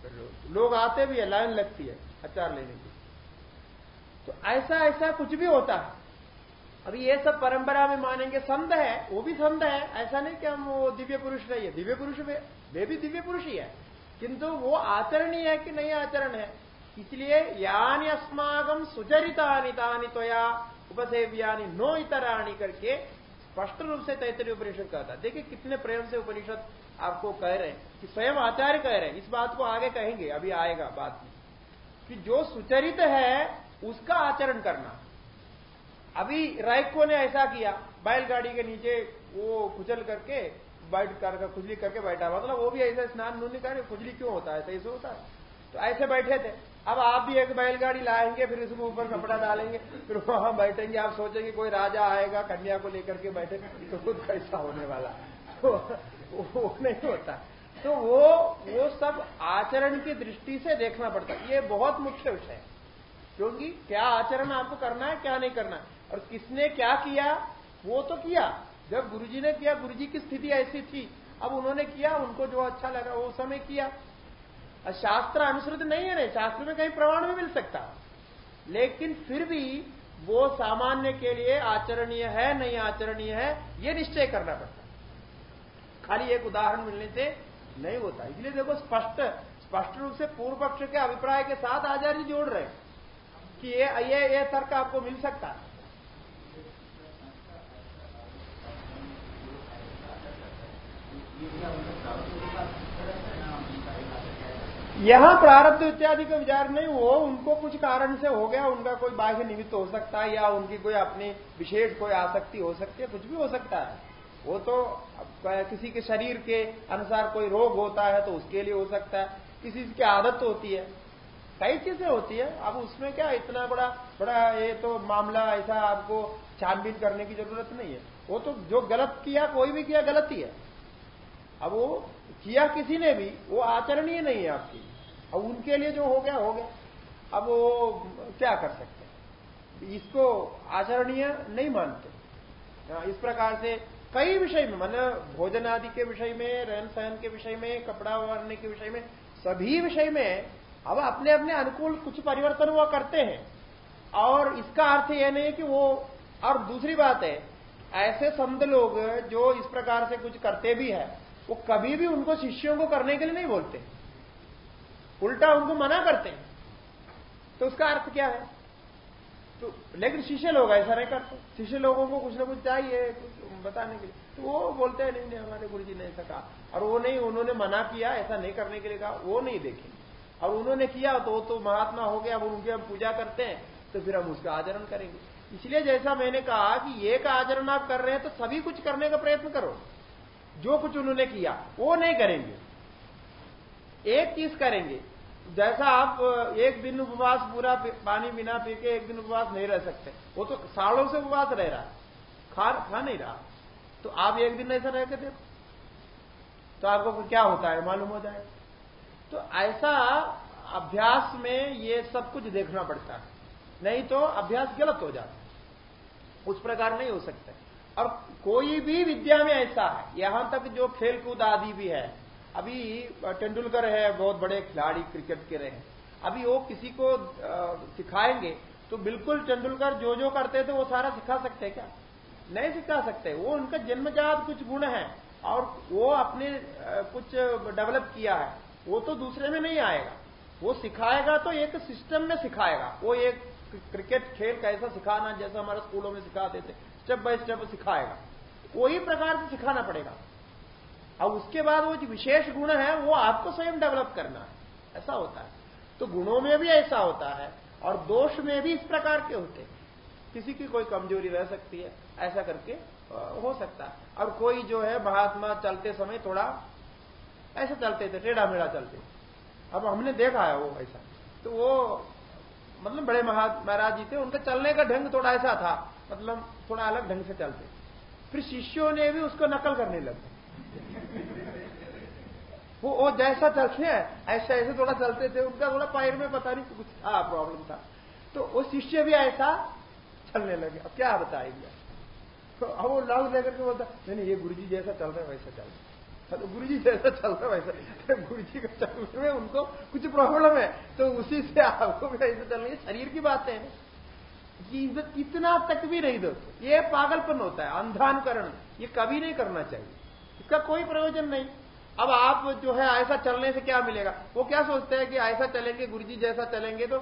लोग आते भी है, लाइन लगती है, अचार लेने की। तो ऐसा ऐसा कुछ भी होता है। अभी ये सब परंपरा में मानेंगे, संत है, वो भी संत है, ऐसा नहीं कि हम वो दिव्य पुरुष नहीं है। दिव्य पुरुष वे भी दिव्य पुरुष ही है। किंतु वो आचरणीय है कि नहीं आचरण है? इसलिए यानी अस्मागम सुचरितानि तानी त्वया उपसेव्यानि नो इतराणी करके स्पष्ट रूप से तैतरी उपनिषद कहता देखिए कितने प्रेम से उपनिषद आपको कह रहे हैं कि स्वयं आचार्य कह रहे हैं, इस बात को आगे कहेंगे, अभी आएगा बात में। कि जो सुचरित है, उसका आचरण करना। अभी रायको ने ऐसा किया, बैलगाड़ी के नीचे वो खुजल करके, बैठ कर खुजली करके बैठा मतलब वो भी ऐसे स्नान नूनी कर खुजली क्यों होता है, ऐसे होता है। तो ऐसे बैठे थे। अब आप भी एक बैलगाड़ी लाएँगे, फिर इसके ऊपर कपड़ा डालेंगे, फिर वहाँ बैठेंगे, आप सोचेंगे कोई राजा आएगा, कन्या को लेकर के बैठे तो खुद कैसा होने वाला। तो वो नहीं होता। तो वो वो सब आचरण की दृष्टि से देखना पड़ता। ये बहुत मुख्य विषय। है क्योंकि क्या आचरण आपको करना है, क्या नहीं करना है? और किसने क्या किया? वो तो किया। जब गुरुजी ने किया, गुरुजी की स्थिति ऐसी थी। अब उन्होंने किया, उनको जो अच्छा लगा, वो समय किया। शास्त्र अनुसृत नहीं है, नहीं, शास्त्र में कहीं प्रमाण भी मिल सकता। लेकिन फिर भी वो सामान्य के लिए आचरणीय है, नहीं आचरणीय है, ये निश्चय करना पड़ता। खाली एक उदाहरण मिलने से नहीं होता। इसलिए देखो स्पष्ट स्पष्ट रूप से पूर्व पक्ष के अभिप्राय के साथ आचार्य जोड़ रहे कि ये ये, ये तर्क आपको मिल सकता है। यहाँ प्रारब्ध इत्यादि का विचार नहीं हो उनको कुछ कारण से हो गया उनका कोई बाह्य निमित्त हो सकता है या उनकी कोई अपनी विशेष कोई आसक्ति हो सकती है कुछ भी हो सकता है। वो तो किसी के शरीर के अनुसार कोई रोग होता है तो उसके लिए हो सकता है। किसी की आदत होती है कई चीज़ें होती है। अब उसमें क्या इतना बड़ा बड़ा ये तो मामला ऐसा आपको छानबीन करने की ज़रूरत नहीं है। वो तो जो गलत किया कोई भी किया गलत ही है। अब वो किया किसी ने भी वो आचरणीय नहीं है आपकी। अब उनके लिए जो हो गया हो गया। अब वो क्या कर सकते हैं? इसको आचरणीय नहीं मानते। हाँ, इस प्रकार से कई विषय में मन भोजन आदि के विषय में रहन सहन के विषय में, कपड़ा वारने के विषय में, सभी विषय में अब अपने अपने अनुकूल कुछ परिवर्तन वो करते हैं। और इसका अर्थ यह नहीं कि वो, और दूसरी बात है, ऐसे संत लोग जो इस प्रकार से कुछ करते भी है, वो कभी भी उनको शिष्यों को करने के लिए नहीं बोलते। उल्टा उनको मना करते हैं। तो उसका अर्थ क्या है? तो लेकिन शिष्य लोग ऐसा नहीं करते। शिष्य लोगों को कुछ ना कुछ चाहिए, कुछ बताने के लिए। तो वो बोलते हैं, नहीं नहीं, हमारे गुरु जी ने ऐसा कहा। और वो नहीं, उन्होंने मना किया, ऐसा नहीं करने के लिए कहा। वो नहीं देखे और उन्होंने किया तो वो तो महात्मा हो गया, अब उनकी हम पूजा करते हैं तो फिर हम उसका आचरण करेंगे। इसलिए जैसा मैंने कहा कि एक आचरण आप कर रहे हैं तो सभी कुछ करने का प्रयत्न करो। जो कुछ उन्होंने किया, वो नहीं करेंगे। एक चीज़ करेंगे। जैसा आप, एक दिन उपवास पूरा पानी बिना पी के एक दिन उपवास नहीं रह सकते। वो तो सालों से उपवास रह रहा है। खा खा नहीं रहा। तो आप एक दिन ऐसा रह के देखो। तो आपको क्या होता है मालूम हो जाए। तो ऐसा अभ्यास में ये सब कुछ देखना पड़ता है। नहीं तो अभ्यास गलत हो जाता है। उस प्रकार नहीं हो सकता और कोई भी विद्या में ऐसा है, यहाँ तक जो खेलकूद आदि भी है, अभी तेंदुलकर है, बहुत बड़े खिलाड़ी क्रिकेट के रहे हैं। अभी वो किसी को सिखाएँगे तो बिल्कुल तेंदुलकर जो जो करते थे वो सारा सिखा सकते हैं क्या? नहीं सिखा सकते। वो उनका जन्मजात कुछ गुण है और वो अपने कुछ डेवलप किया है। वो तो दूसरे में नहीं आएगा। वो सिखाएगा तो एक सिस्टम में सिखाएगा। वो एक क्रिकेट खेल कैसा सिखाना जैसा हमारे स्कूलों में सिखाते थे। स्टेप बाय स्टेप सिखाएगा। वही प्रकार से सिखाना पड़ेगा। अब उसके बाद वो जो विशेष गुण है, वो आपको स्वयं डेवलप करना है। ऐसा होता है। तो गुणों में भी ऐसा होता है और दोष में भी इस प्रकार के होते हैं। किसी की कोई कमज़ोरी रह सकती है। ऐसा करके हो सकता। और कोई जो है महात्मा चलते समय थोड़ा, ऐसे चलते थे टेढ़ा मेढ़ा चलते। अब हमने देखा है वो ऐसा। तो वो मतलब बड़े महाराज जी थे, उनका चलने का ढंग थोड़ा ऐसा था। मतलब थोड़ा अलग ढंग से चलते। फिर शिष्यों ने भी उसको नकल करने लगे वो वो जैसा चलते हैं, ऐसे ऐसे थोड़ा चलते थे। उनका थोड़ा पैर में पता नहीं कुछ था प्रॉब्लम था। तो वो शिष्य भी ऐसा चलने लगे। अब क्या बताएँगे? तो अब वो लाभ लेकर के बोलता, नहीं नहीं, ये गुरु जी जैसा चल रहा है, वैसा चल रहा है। तो गुरु जी जैसा चल रहा है, वैसा। गुरु जी का चलने में उनको कुछ प्रॉब्लम है। तो उसी से आपको भी ऐसा चल रही शरीर की बात है। इतना तक भी नहीं दोस्तों, ये पागलपन होता है, अंधानुकरण। ये कभी नहीं करना चाहिए। इसका कोई प्रयोजन नहीं। अब आप जो है ऐसा चलने से क्या मिलेगा? वो क्या सोचते हैं कि ऐसा चलेंगे गुरु जी जैसा चलेंगे तो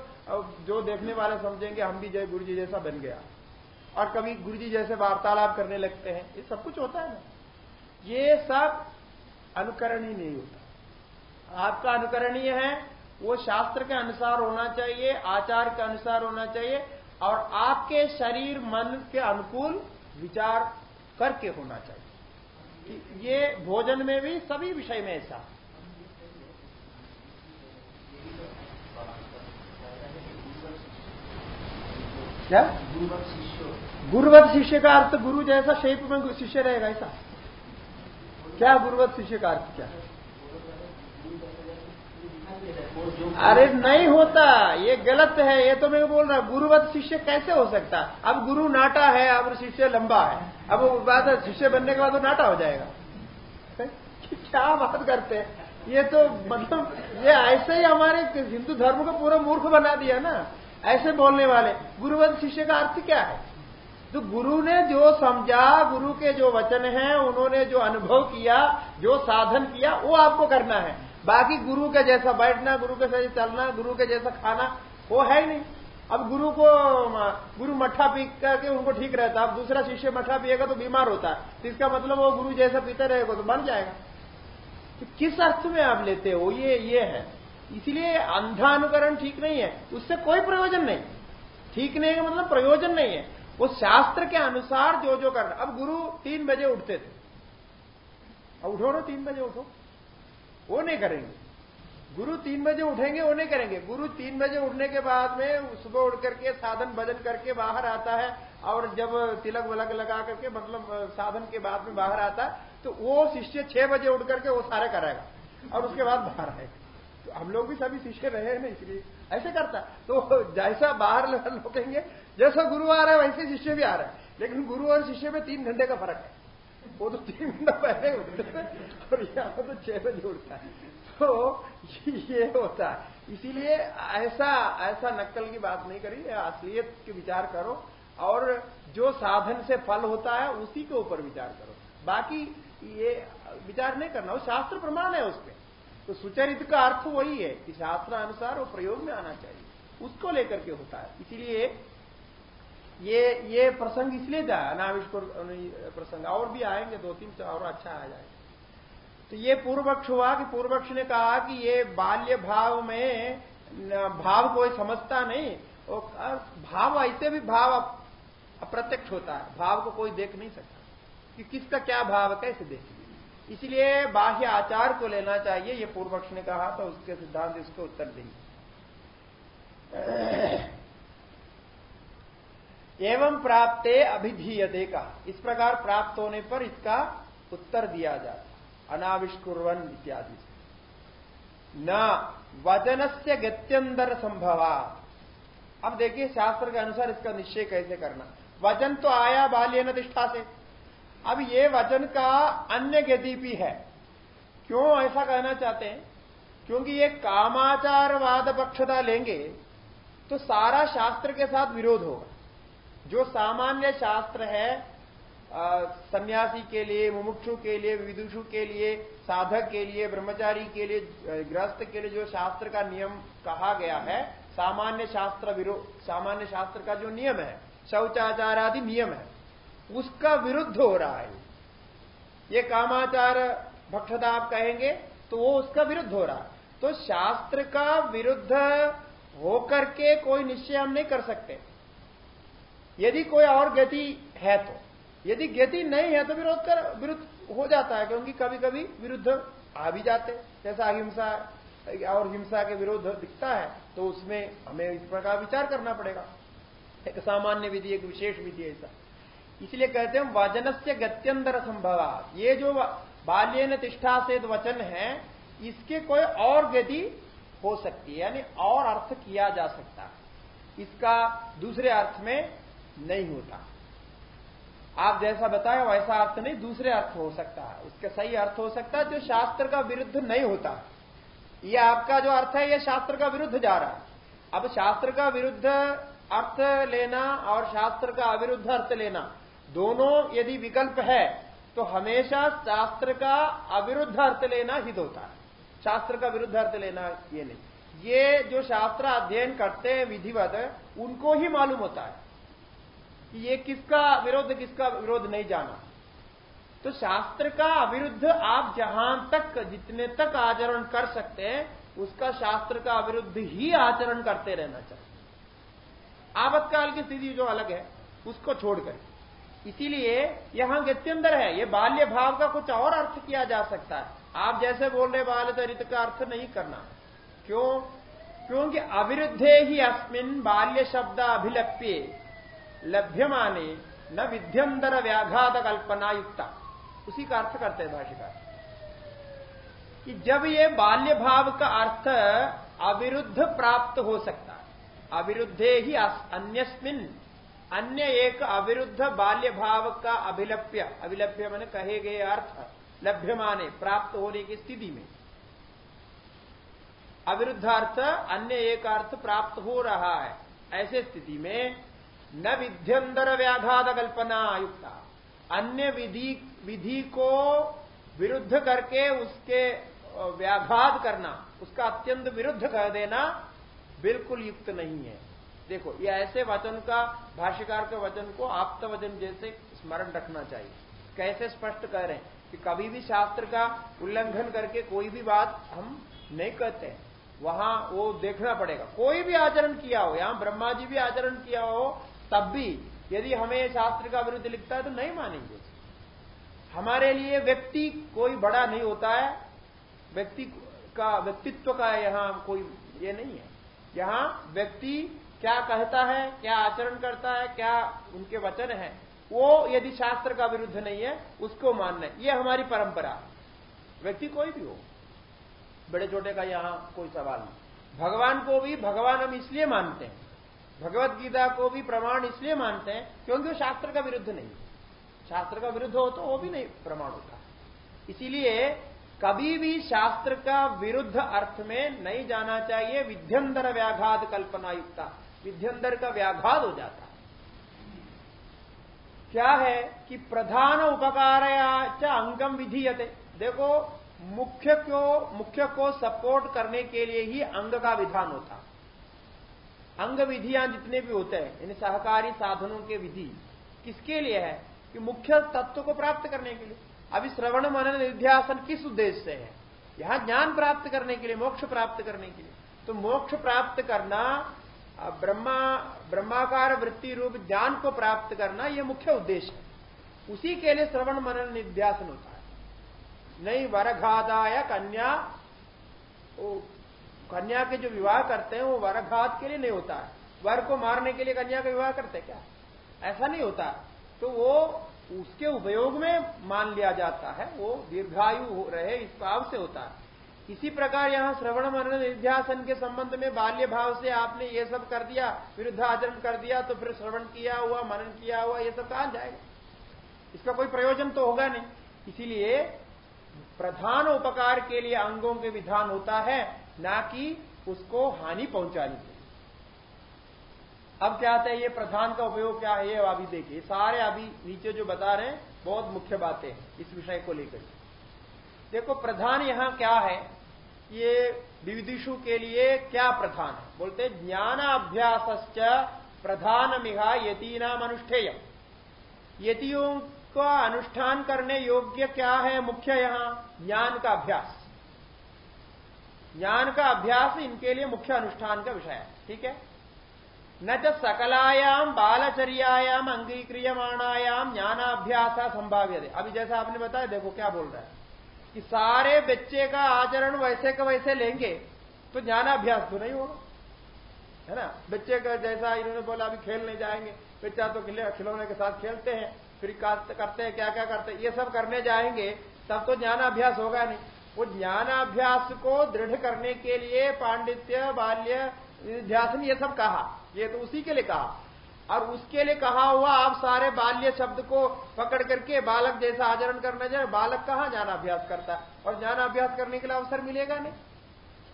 जो देखने वाले समझेंगे, हम भी जय गुरु जी जैसा बन गया। और कभी गुरु जी जैसे वार्तालाप करने लगते हैं, ये सब कुछ होता है ना। ये सब अनुकरण ही नहीं होता। आपका अनुकरणीय है, वो शास्त्र के अनुसार होना चाहिए, आचार के अनुसार होना चाहिए, और आपके शरीर, मन के अनुकूल विचार करके होना चाहिए। ये भोजन में भी, सभी विषय में ऐसा। क्या? गुरुवत शिष्य का अर्थ गुरु जैसा शेप में शिष्य रहेगा ऐसा। क्या गुरुवत शिष्य का अर्थ क्या? अरे नहीं होता, ये गलत है, ये तो मैं बोल रहा गुरुवत शिष्य कैसे हो सकता? अब गुरु नाटा है, अब शिष्य लंबा है। अब बात शिष्य बनने के बाद तो नाटा हो जाएगा। क्या बात करते हैं? ये तो मतलब ये ऐसे ही हमारे हिंदू धर्म को पूरा मूर्ख बना दिया ना। ऐसे बोलने वाले, गुरुवत शिष्य का अर्थ क्या है? तो गुरु ने जो समझा, गुरु के जो वचन हैं, उन्होंने जो अनुभव किया, जो साधन किया, वो आपको करना है। बाकी गुरु के जैसा बैठना, गुरु के जैसे चलना, गुरु के जैसा खाना, वो है ही नहीं। अब गुरु को, गुरु मठा पी करके उनको ठीक रहता अब दूसरा शिष्य मठा पिएगा तो बीमार होता है। तो इसका मतलब वो गुरु जैसा पीते रहेगा तो बन जाएगा। तो किस अर्थ में आप लेते हो? ये ये है। इसलिए अंधानुकरण ठीक नहीं है। उससे कोई प्रयोजन नहीं। ठीक नहीं है मतलब प्रयोजन नहीं है। वो शास्त्र के अनुसार जो जो करना अब गुरु तीन बजे उठते थे। अब उठो ना, तीन बजे उठो। वो नहीं करेंगे। गुरु तीन बजे उठेंगे, वो नहीं करेंगे। गुरु तीन बजे उठने के बाद में सुबह उठ करके साधन भजन करके बाहर आता है और जब तिलक वलक लगा करके मतलब साधन के बाद में बाहर आता है तो वो शिष्य छह बजे उठ करके वो सारे कराएगा। और उसके बाद बाहर आएगा। तो हम लोग भी सभी शिष्य रहे हैं ना, इसलिए ऐसे करता तो जैसा बाहर लोगेंगे जैसा गुरु आ रहा है वैसे शिष्य भी आ रहा है। लेकिन गुरु और शिष्य में तीन घंटे का फ़र्क है। वो तो तीन घंटा पहले उठते और यहाँ तो छह बजे उठता है। तो ये होता है। इसीलिए ऐसा ऐसा नक्कल की बात नहीं करी असलियत के विचार करो और जो साधन से फल होता है, उसी के ऊपर विचार करो। बाकी ये विचार नहीं करना, वो शास्त्र प्रमाण है उसमें तो सुचरित का अर्थ वही है कि शास्त्र अनुसार वो प्रयोग में आना चाहिए। उसको लेकर के होता है। इसीलिए ये ये प्रसंग इसलिए जाए अनाविष्कुर प्रसंग। और भी आएँगे, दो तीन और अच्छा आ जाएगा। तो ये पूर्व पक्ष हुआ कि पूर्व पक्ष ने कहा कि ये बाल्य भाव में भाव कोई समझता नहीं। और भाव ऐसे भी भाव अप्रत्यक्ष होता है। भाव को कोई देख नहीं सकता। कि किसका क्या भाव, कैसे देखेंगे इसलिए बाह्य आचार को लेना चाहिए। ये पूर्व पक्ष ने कहा तो उसके सिद्धांत इसको उत्तर देंगे। एवं प्राप्ते अभिधीयते का। इस प्रकार प्राप्त होने पर इसका उत्तर दिया जाता अनाविष्कुर्वन इत्यादि न वचन से गत्यंतर संभवा। अब देखिए, शास्त्र के अनुसार इसका निश्चय कैसे करना। वचन तो आया बाल्य निष्ठा से। अब ये वचन का अन्य गति भी है। क्यों ऐसा कहना चाहते हैं? क्योंकि ये कामाचारवाद पक्षता लेंगे तो सारा शास्त्र के साथ विरोध होगा। जो सामान्य शास्त्र है सन्यासी के लिए, मुमुक्षु के लिए, विदुषु के लिए, साधक के लिए, ब्रह्मचारी के लिए गृहस्थ के लिए जो शास्त्र का नियम कहा गया है, सामान्य शास्त्र विरोध सामान्य शास्त्र का जो नियम है शौचाचार आदि नियम है, उसका विरुद्ध हो रहा है। ये कामाचार भक्षता आप कहेंगे तो वो उसका विरुद्ध हो रहा है। तो शास्त्र का विरुद्ध होकर के कोई निश्चय हम नहीं कर सकते। यदि कोई और गति है तो। यदि गति नहीं है तो विरोध कर विरुद्ध हो जाता है, क्योंकि कभी कभी विरुद्ध आ भी जाते जैसा अहिंसा और हिंसा के विरोध दिखता है तो उसमें हमें इस प्रकार विचार करना पड़ेगा। एक सामान्य विधि, एक विशेष विधि ऐसा इसलिए कहते हैं वज़न से गत्यंतर संभव। ये जो बाल्य न तिष्ठा से वचन है, इसके कोई और गति हो सकती है, यानी और अर्थ किया जा सकता है। इसका दूसरे अर्थ में नहीं होता। आप जैसा बताए वैसा अर्थ नहीं, दूसरे अर्थ हो सकता है। उसका सही अर्थ हो सकता है जो शास्त्र का विरुद्ध नहीं होता। ये आपका जो अर्थ है, ये शास्त्र का विरुद्ध जा रहा है। अब शास्त्र का विरुद्ध अर्थ लेना और शास्त्र का अविरुद्ध अर्थ लेना दोनों यदि विकल्प है तो हमेशा शास्त्र का अविरुद्ध अर्थ लेना हित होता है। शास्त्र का विरुद्ध अर्थ लेना ये नहीं। ये जो शास्त्र अध्ययन करते हैं विधिवत, उनको ही मालूम होता है। कि ये किसका विरोध किसका विरोध नहीं जाना। तो शास्त्र का अविरुद्ध आप जहाँ तक, जितने तक आचरण कर सकते हैं, उसका शास्त्र का अविरुद्ध ही आचरण करते रहना चाहिए। आपत्काल की स्थिति जो अलग है, उसको छोड़कर इसीलिए यहाँ गत्यंतर है, ये बाल्य भाव का कुछ और अर्थ किया जा सकता है। आप जैसे बोल रहे बाल दरित का अर्थ नहीं करना। क्यों? क्योंकि अविरुद्धे ही अस्मिन बाल्य शब्द अभिलप्य लभ्यमाने न विध्यंतर व्याघात कल्पना युक्ता उसी का अर्थ करते हैं भाषिकार कि जब ये बाल्य भाव का अर्थ अविरुद्ध प्राप्त हो सकता है, अविरुद्धे ही अन्यस्मिन, अन्य एक अविरुद्ध बाल्य भाव का अभिलप्य अभिलप्य मैंने कहे गए अर्थ लभ्य माने प्राप्त होने की स्थिति में। अविरुद्धार्थ, अन्य एक अर्थ प्राप्त हो रहा है, ऐसे स्थिति में न विध्यंतर व्याघात कल्पना युक्ता। अन्य विधि विधि को विरुद्ध करके उसके व्याघात करना, उसका अत्यंत विरुद्ध कर देना बिल्कुल युक्त नहीं है। देखो, ये ऐसे वचन का, भाष्यकार के वचन को आप्त वचन जैसे स्मरण रखना चाहिए। कैसे स्पष्ट कह रहे हैं कि कभी भी शास्त्र का उल्लंघन करके कोई भी बात हम नहीं कहते वहाँ वो देखना पड़ेगा। कोई भी आचरण किया हो, यहाँ ब्रह्मा जी भी आचरण किया हो तब भी यदि हमें शास्त्र का विरुद्ध लिखता है तो नहीं मानेंगे। हमारे लिए व्यक्ति कोई बड़ा नहीं होता है। व्यक्ति का व्यक्तित्व का यहाँ कोई ये नहीं है। यहाँ व्यक्ति क्या कहता है, क्या आचरण करता है, क्या उनके वचन है, वो यदि शास्त्र का विरुद्ध नहीं है, उसको मानना है। ये हमारी परंपरा। व्यक्ति कोई भी हो। बड़े छोटे का यहाँ कोई सवाल नहीं। भगवान को भी, भगवान हम इसलिए मानते हैं। भगवत गीता को भी प्रमाण इसलिए मानते हैं क्योंकि वो शास्त्र का विरुद्ध नहीं शास्त्र का विरुद्ध हो तो वो भी नहीं प्रमाण होता। इसीलिए कभी भी शास्त्र का विरुद्ध अर्थ में नहीं जाना चाहिए विध्यंतर व्याघात कल्पना युक्ता विध्यंतर का व्याघात हो जाता। क्या है कि प्रधान उपकार अंगम विधीयते। देखो, मुख्य को मुख्य को सपोर्ट करने के लिए ही अंग का विधान होता। अंग विधियाँ जितने भी होते हैं, यानी सहकारी साधनों के विधि, किसके लिए है? कि मुख्य तत्व को प्राप्त करने के लिए। अभी श्रवण मनन निध्यासन किस उद्देश्य से है? यहाँ ज्ञान प्राप्त करने के लिए, मोक्ष प्राप्त करने के लिए। तो मोक्ष प्राप्त करना ब्रह्मा, ब्रह्माकार वृत्ति रूप ज्ञान को प्राप्त करना यह मुख्य उद्देश्य है। उसी के लिए श्रवण मनन निध्यासन होता है। नहीं वरघादाय कन्या कन्या के जो विवाह करते हैं, वो वरघात के लिए नहीं होता है। वर को मारने के लिए कन्या का विवाह करते क्या? ऐसा नहीं होता। तो वो उसके उपयोग में मान लिया जाता है। वो दीर्घायु रहे, इस भाव से होता है। इसी प्रकार यहाँ श्रवण मरण निध्यासन के संबंध में बाल्य भाव से आपने ये सब कर दिया, विरुद्ध आचरण कर दिया तो फिर श्रवण किया हुआ, मनन किया हुआ, ये सब कहा जाएगा? इसका कोई प्रयोजन तो होगा नहीं। इसीलिए प्रधान उपकार के लिए अंगों के विधान होता है। ना कि उसको हानि पहुंचानी चाहिए अब क्या आता है, ये प्रधान का उपयोग क्या है ये अभी देखिए, सारे अभी नीचे जो बता रहे हैं, बहुत मुख्य बातें हैं इस विषय को लेकर। देखो, प्रधान यहाँ क्या है, ये विविधिशु के लिए क्या प्रधान है? बोलते ज्ञान अभ्यास प्रधान मिहा यती नाम अनुष्ठेय यतियों का अनुष्ठान करने योग्य क्या है, मुख्य यहाँ, ज्ञान का अभ्यास। ज्ञान का अभ्यास इनके लिए मुख्य अनुष्ठान का विषय है, ठीक है? न तो सकलायाम बालचर्यायाम अंगीक्रियमाणायाम ज्ञानाभ्यास संभाव्य अभी जैसा आपने बताया, देखो क्या बोल रहा है कि सारे बच्चे का आचरण वैसे का वैसे लेंगे तो ज्ञानाभ्यास तो नहीं होगा, है ना? बच्चे का जैसा इन्होंने बोला, अभी खेलने जाएँगे, बच्चा तो खिलौने के साथ खेलते हैं, फिर करते हैं क्या क्या करते हैं, ये सब करने जाएँगे, तब तो ज्ञानाभ्यास होगा नहीं। वो ज्ञानाभ्यास को दृढ़ करने के लिए पांडित्य, बाल्य ध्यासन ये सब कहा। ये तो उसी के लिए कहा। और उसके लिए कहा हुआ आप सारे बाल्य शब्द को पकड़ करके बालक जैसा आचरण करना जाए बालक कहाँ ज्ञानाभ्यास करता है? और ज्ञानाभ्यास करने के लिए अवसर मिलेगा नहीं।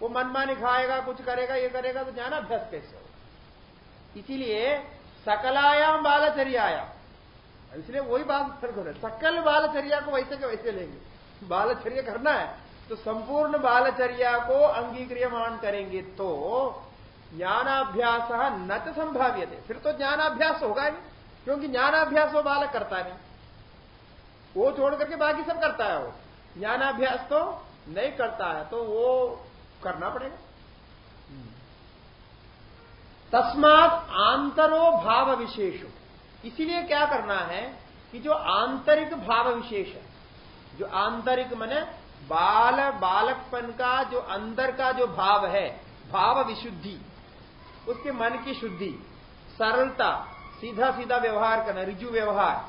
वो मनमानी खाएगा, कुछ करेगा, ये करेगा तो ज्ञानाभ्यास कैसे होगा? इसीलिए सकलायाम बालचर्यायाम इसलिए वही बात है सकल बालचर्या को वैसे के वैसे लेंगे। बालचर्या करना है। तो संपूर्ण बालचर्या को अंगीक्रियमान करेंगे तो ज्ञानाभ्यास न तो संभाव्य थे फिर तो ज्ञानाभ्यास होगा नहीं क्योंकि ज्ञानाभ्यास वो बालक करता नहीं। वो छोड़ करके बाकी सब करता है वो। ज्ञानाभ्यास तो नहीं करता है तो वो करना पड़ेगा। तस्मात आंतरो भाव विशेष इसीलिए क्या करना है कि जो आंतरिक भाव विशेष है, जो आंतरिक मने बाल, बालकपन का जो अंदर का जो भाव है, भाव विशुद्धि, उसके मन की शुद्धि, सरलता, सीधा सीधा व्यवहार करना, रिजु व्यवहार,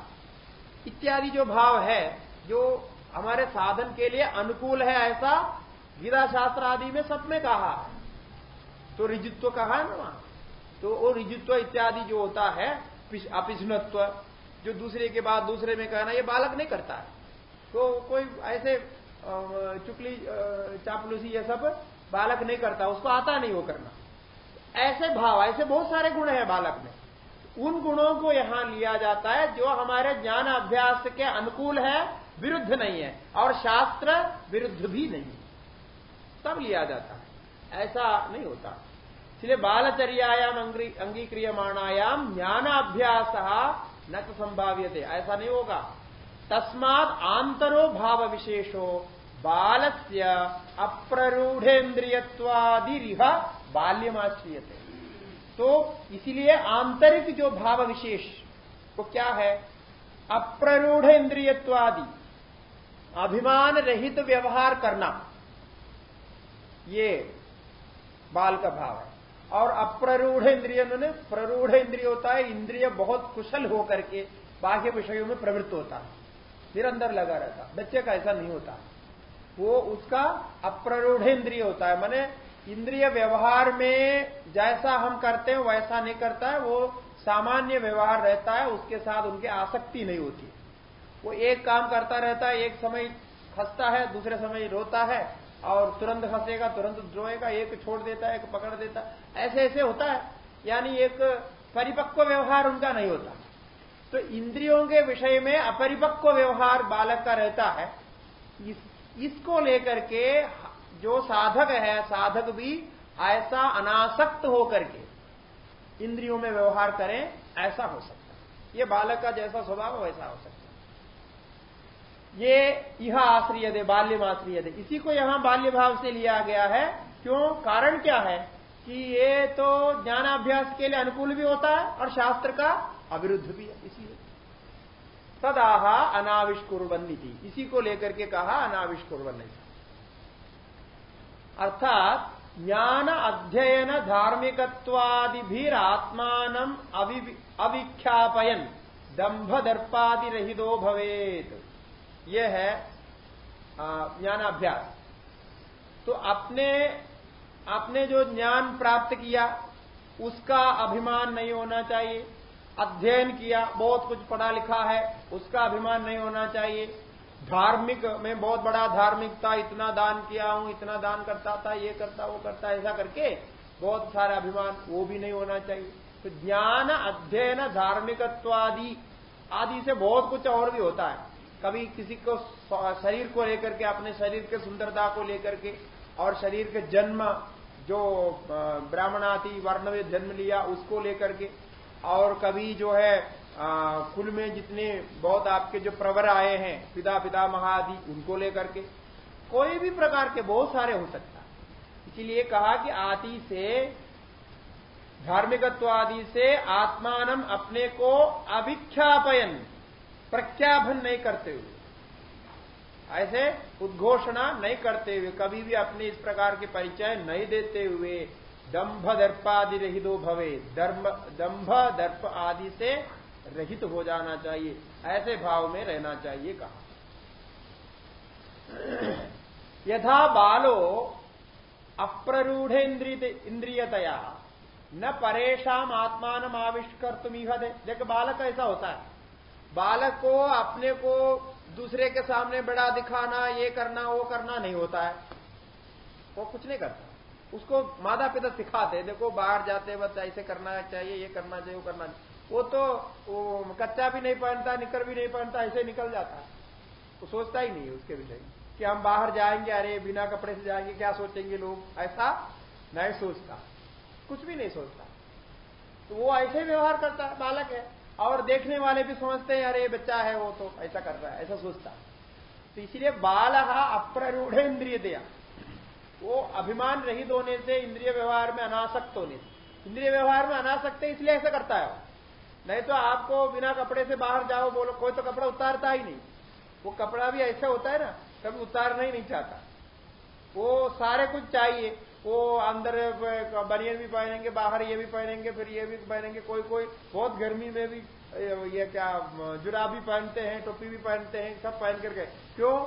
इत्यादि जो भाव है, जो हमारे साधन के लिए अनुकूल है ऐसा गीता शास्त्र आदि में सब में कहा तो रिजित्व कहा है ना वहाँ? तो वो रिजित्व इत्यादि जो होता है अपिष्णत्व, जो दूसरे के बाद दूसरे में कहना, ये बालक नहीं करता है। तो कोई ऐसे चुकली चापलूसी ये सब बालक नहीं करता, उसको आता नहीं वो करना। ऐसे भाव, ऐसे बहुत सारे गुण है बालक में। उन गुणों को यहाँ लिया जाता है जो हमारे ज्ञान अभ्यास के अनुकूल है, विरुद्ध नहीं है, और शास्त्र विरुद्ध भी नहीं तब लिया जाता है। ऐसा नहीं होता। इसलिए बालचर्यायाम अंगीक्रियमाणायाम ज्ञानाभ्यास न तो संभाव्य ऐसा नहीं होगा। तस्मात आंतरो भाव विशेषो बालस्य अप्ररूढ़ेन्द्रियवादिह बाल्यमाश्रियते। तो इसीलिए आंतरिक जो भाव विशेष, वो क्या है? अप्ररूढ़ इंद्रियत्वादि अभिमान रहित व्यवहार करना, ये बाल का भाव है। और अप्ररूढ़ इंद्रिय ने प्ररूढ़ इंद्रिय होता है, इंद्रिय बहुत कुशल होकर के बाह्य विषयों में प्रवृत्त होता है। निरंतर लगा रहता, बच्चे का ऐसा नहीं होता। वो उसका अप्ररूढ़ इंद्रिय होता है। माने इंद्रिय व्यवहार में जैसा हम करते हैं वैसा नहीं करता है। वो सामान्य व्यवहार रहता है उसके साथ उनकी आसक्ति नहीं होती। वो एक काम करता रहता है एक समय हंसता है दूसरे समय रोता है और तुरंत हंसेगा तुरंत रोएगा एक छोड़ देता है एक पकड़ देता ऐसे ऐसे होता है। यानी एक परिपक्व व्यवहार उनका नहीं होता। तो इंद्रियों के विषय में अपरिपक्व व्यवहार बालक का रहता है। इस, इसको लेकर के जो साधक है, साधक भी ऐसा अनासक्त होकर के इंद्रियों में व्यवहार करें, ऐसा हो सकता है। ये बालक का जैसा स्वभाव वैसा हो सकता है। ये यह आश्रिय दे बाल्य आश्रिय दे इसी को यहाँ बाल्य भाव से लिया गया है। क्यों? कारण क्या है? कि ये तो ज्ञानाभ्यास के लिए अनुकूल भी होता है और शास्त्र का अविरुद्ध भी है। इसलिए तदाहा अनाविष्कुर्बन्नी थी इसी को लेकर के कहा अनाविष्कुर्बन्नी अर्थात ज्ञान अध्ययन धार्मिकत्वादिभीर आत्मान अविख्यापयन। दंभ दर्पादि रहितो भवेत। यह है ज्ञानाभ्यास। तो अपने, आपने जो ज्ञान प्राप्त किया, उसका अभिमान नहीं होना चाहिए। अध्ययन किया, बहुत कुछ पढ़ा लिखा है उसका अभिमान नहीं होना चाहिए। धार्मिक, में बहुत बड़ा धार्मिक था इतना दान किया हूँ, इतना दान करता था, ये करता, वो करता, ऐसा करके बहुत सारा अभिमान, वो भी नहीं होना चाहिए। तो ज्ञान, अध्ययन, धार्मिकत्वादि आदि से बहुत कुछ और भी होता है। कभी किसी को शरीर को लेकर के, अपने शरीर के सुंदरता को लेकर के और शरीर के जन्म, जो ब्राह्मणाति वर्ण में जन्म लिया, उसको लेकर के और कभी जो है कुल में जितने बहुत आपके जो प्रवर आए हैं, पिता पिता महादि उनको लेकर के, कोई भी प्रकार के बहुत सारे हो सकता इसीलिए कहा कि आदि से, धार्मिकत्व आदि से आत्मान अपने को अभिख्यापयन प्रख्यापन नहीं करते हुए। ऐसे उद्घोषणा नहीं करते हुए, कभी भी अपने इस प्रकार के परिचय नहीं देते हुए दंभ दर्प दर्पादि रहित भवे दंभ दर्प आदि से रहित हो जाना चाहिए। ऐसे भाव में रहना चाहिए, कहा। यथा बालो अप्ररूढ़ इंद्रियतया। न परेशान आत्मान आविष्कर तुम दे देखो, बालक ऐसा होता है? बालक को अपने को दूसरे के सामने बड़ा दिखाना, ये करना, वो करना नहीं होता है। वो कुछ नहीं करता। उसको माता पिता सिखाते देखो, बाहर जाते वक्त ऐसे करना चाहिए, ये करना चाहिए, वो करना चाहिए। वो तो वो कच्चा भी नहीं पहनता, निकर भी नहीं पहनता, ऐसे निकल जाता। वो सोचता ही नहीं उसके विषय। कि हम बाहर जाएँगे, अरे बिना कपड़े से जाएँगे, क्या सोचेंगे लोग? ऐसा नहीं सोचता। कुछ भी नहीं सोचता। तो वो ऐसे व्यवहार करता है बालक है। और देखने वाले भी समझते हैं, अरे बच्चा है वो तो ऐसा कर रहा है, ऐसा सोचता। तो इसलिए बाल अप्ररूढ़ इंद्रिय दिया वो अभिमान रहित होने से इंद्रिय व्यवहार में अनासक्त होने से। इंद्रिय व्यवहार में अनासक्त है, इसलिए ऐसा करता है नहीं तो आपको बिना कपड़े से बाहर जाओ, बोलो, कोई तो कपड़ा उतारता ही नहीं। वो कपड़ा भी ऐसा होता है ना, कभी उतारना ही नहीं चाहता। वो सारे कुछ चाहिए। वो अंदर बनियन भी पहनेंगे, बाहर ये भी पहनेंगे, फिर ये भी पहनेंगे, कोई कोई बहुत गर्मी में भी, ये क्या, जुराब भी पहनते हैं, टोपी भी पहनते हैं, सब पहन करके क्यों?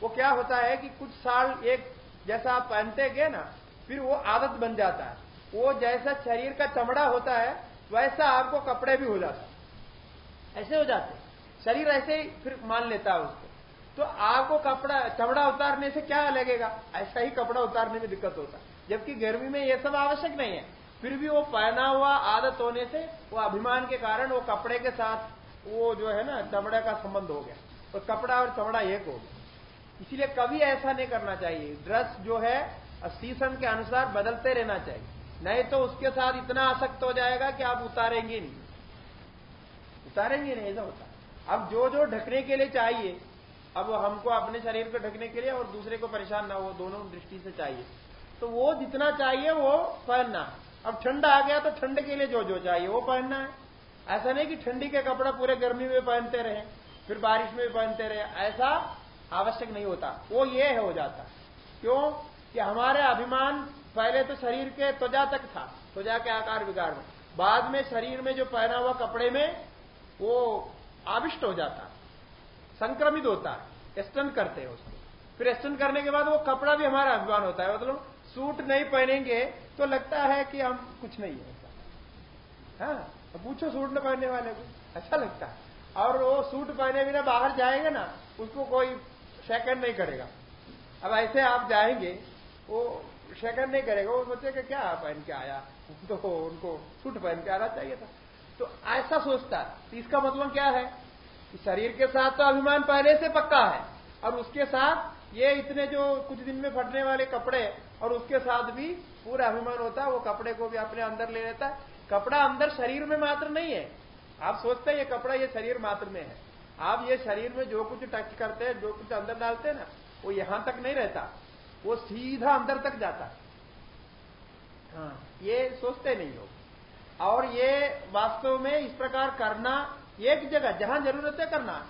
वो क्या होता है कि कुछ साल एक जैसा आप पहनते गए ना, फिर वो आदत बन जाता है। वो जैसा शरीर का चमड़ा होता है वैसा आपको कपड़े भी हो जाता ऐसे हो जाते शरीर ऐसे ही फिर मान लेता है उसको। तो आपको कपड़ा चमड़ा उतारने से क्या लगेगा? ऐसा ही कपड़ा उतारने में दिक्कत होता जबकि गर्मी में यह सब आवश्यक नहीं है। फिर भी वो पहना हुआ आदत होने से, वो अभिमान के कारण वो कपड़े के साथ वो जो है ना, चमड़े का संबंध हो गया। तो कपड़ा और चमड़ा एक हो गया। इसीलिए कभी ऐसा नहीं करना चाहिए। ड्रेस जो है सीज़न के अनुसार बदलते रहना चाहिए। नहीं तो उसके साथ इतना आसक्त हो जाएगा कि आप उतारेंगे नहीं। उतारेंगे नहीं, ऐसा होता अब जो जो ढकने के लिए चाहिए, अब हमको अपने शरीर को ढकने के लिए और दूसरे को परेशान ना हो, दोनों दृष्टि से चाहिए। तो वो जितना चाहिए, वो पहनना अब ठंड आ गया तो ठंड के लिए जो जो चाहिए, वो पहनना है। ऐसा नहीं कि ठंडी के कपड़ा पूरे गर्मी में पहनते रहे, फिर बारिश में पहनते रहे, ऐसा आवश्यक नहीं होता। वो ये हो जाता। क्यों? कि हमारे अभिमान पहले तो शरीर के त्वजा तक था त्वजा के आकार विकार में। बाद में शरीर में जो पहना हुआ कपड़े में, वो आविष्ट हो जाता, संक्रमित होता है स्टन करते हैं उसको। फिर स्टन करने के बाद वो कपड़ा भी हमारा अभिमान होता है मतलब सूट नहीं पहनेंगे तो लगता है कि हम कुछ नहीं है। हाँ पूछो सूट न पहनने वाले को अच्छा लगता है। और वो सूट पहने बिना बाहर जाएँगे ना, उसको कोई सेकंड नहीं करेगा। अब ऐसे आप जाएँगे, वो सेकंड नहीं करेगा। वो सोचेगा क्या पहन के आया? तो उनको सूट पहन के आना चाहिए था। तो ऐसा सोचता। है तो इसका मतलब क्या है? कि शरीर के साथ तो अभिमान पहले से पक्का है। और उसके साथ ये इतने जो कुछ दिन में फटने वाले कपड़े और उसके साथ भी पूरा अभिमान होता है, वो कपड़े को भी अपने अंदर ले लेता है। कपड़ा अंदर शरीर में मात्र नहीं है। आप सोचते हैं ये कपड़ा ये शरीर मात्र में है। आप ये शरीर में जो कुछ टच करते हैं, जो कुछ अंदर डालते हैं ना, वो यहाँ तक नहीं रहता। वो सीधा अंदर तक जाता है। हाँ ये सोचते नहीं लोग। और ये वास्तव में इस प्रकार करना एक जगह, जहाँ ज़रूरत है करना।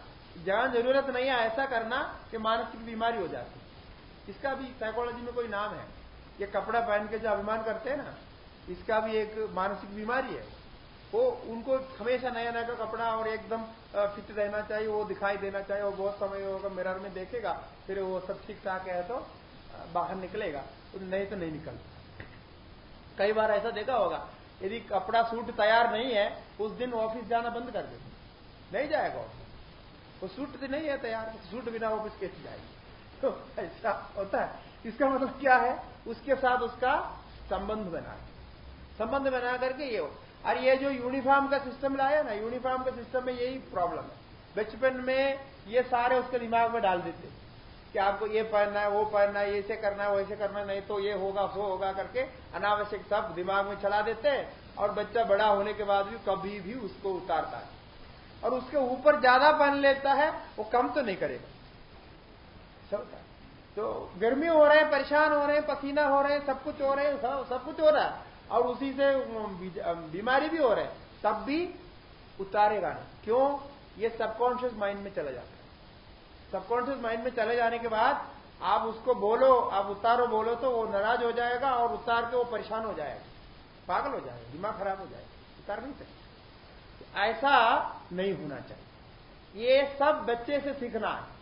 जहाँ ज़रूरत नहीं है, ऐसा करना कि मानसिक बीमारी हो जाती। इसका भी साइकोलॉजी में कोई नाम है। ये कपड़ा पहन के जो अभिमान करते हैं ना, इसका भी एक मानसिक बीमारी है। वो, उनको हमेशा नया नया का कपड़ा और एकदम फिट रहना चाहिए, वो दिखाई देना चाहिए, वो बहुत समय होगा, मिरर में देखेगा, फिर वो सब ठीक ठाक है तो बाहर निकलेगा तो नहीं तो नहीं निकल। कई बार ऐसा देखा होगा, यदि कपड़ा सूट तैयार नहीं है, उस दिन ऑफ़िस जाना बंद कर दे नहीं जाएगा ऑफ़िस। वो सूट तो नहीं है तैयार, सूट बिना ऑफ़िस कैसे जाएगी? तो ऐसा होता है। इसका मतलब क्या है? उसके साथ उसका संबंध बना। संबंध बना करके ये हो। और ये जो यूनिफॉर्म का सिस्टम लाया ना यूनिफॉर्म का सिस्टम में यही प्रॉब्लम है। बचपन में ये सारे उसके दिमाग में डाल देते। कि आपको ये पहनना है वो पहनना है ऐसे करना है वैसे करना है नहीं तो ये होगा वो होगा करके अनावश्यक सब दिमाग में चला देते हैं और बच्चा बड़ा होने के बाद भी कभी भी उसको उतारता है। और उसके ऊपर ज़्यादा पहन लेता है वो कम तो नहीं करेगा। चलता तो गर्मी हो रहे हैं परेशान हो रहे हैं पसीना हो रहे हैं सब कुछ हो रहे हैं सब, सब कुछ हो रहा है। और उसी से बीमारी भी हो रहे हैं तब भी उतारेगा नहीं। क्यों? ये सबकॉन्शियस माइंड में चला जाता है। सबकॉन्शियस माइंड में चले जाने के बाद आप उसको बोलो, आप उतारो, बोलो तो वो नाराज़ हो जाएगा और उतार के वो परेशान हो जाएगा। पागल हो जाएगा, दिमाग खराब हो जाएगा। उतार नहीं सकते। ऐसा नहीं होना चाहिए। ये सब बच्चे से सीखना है।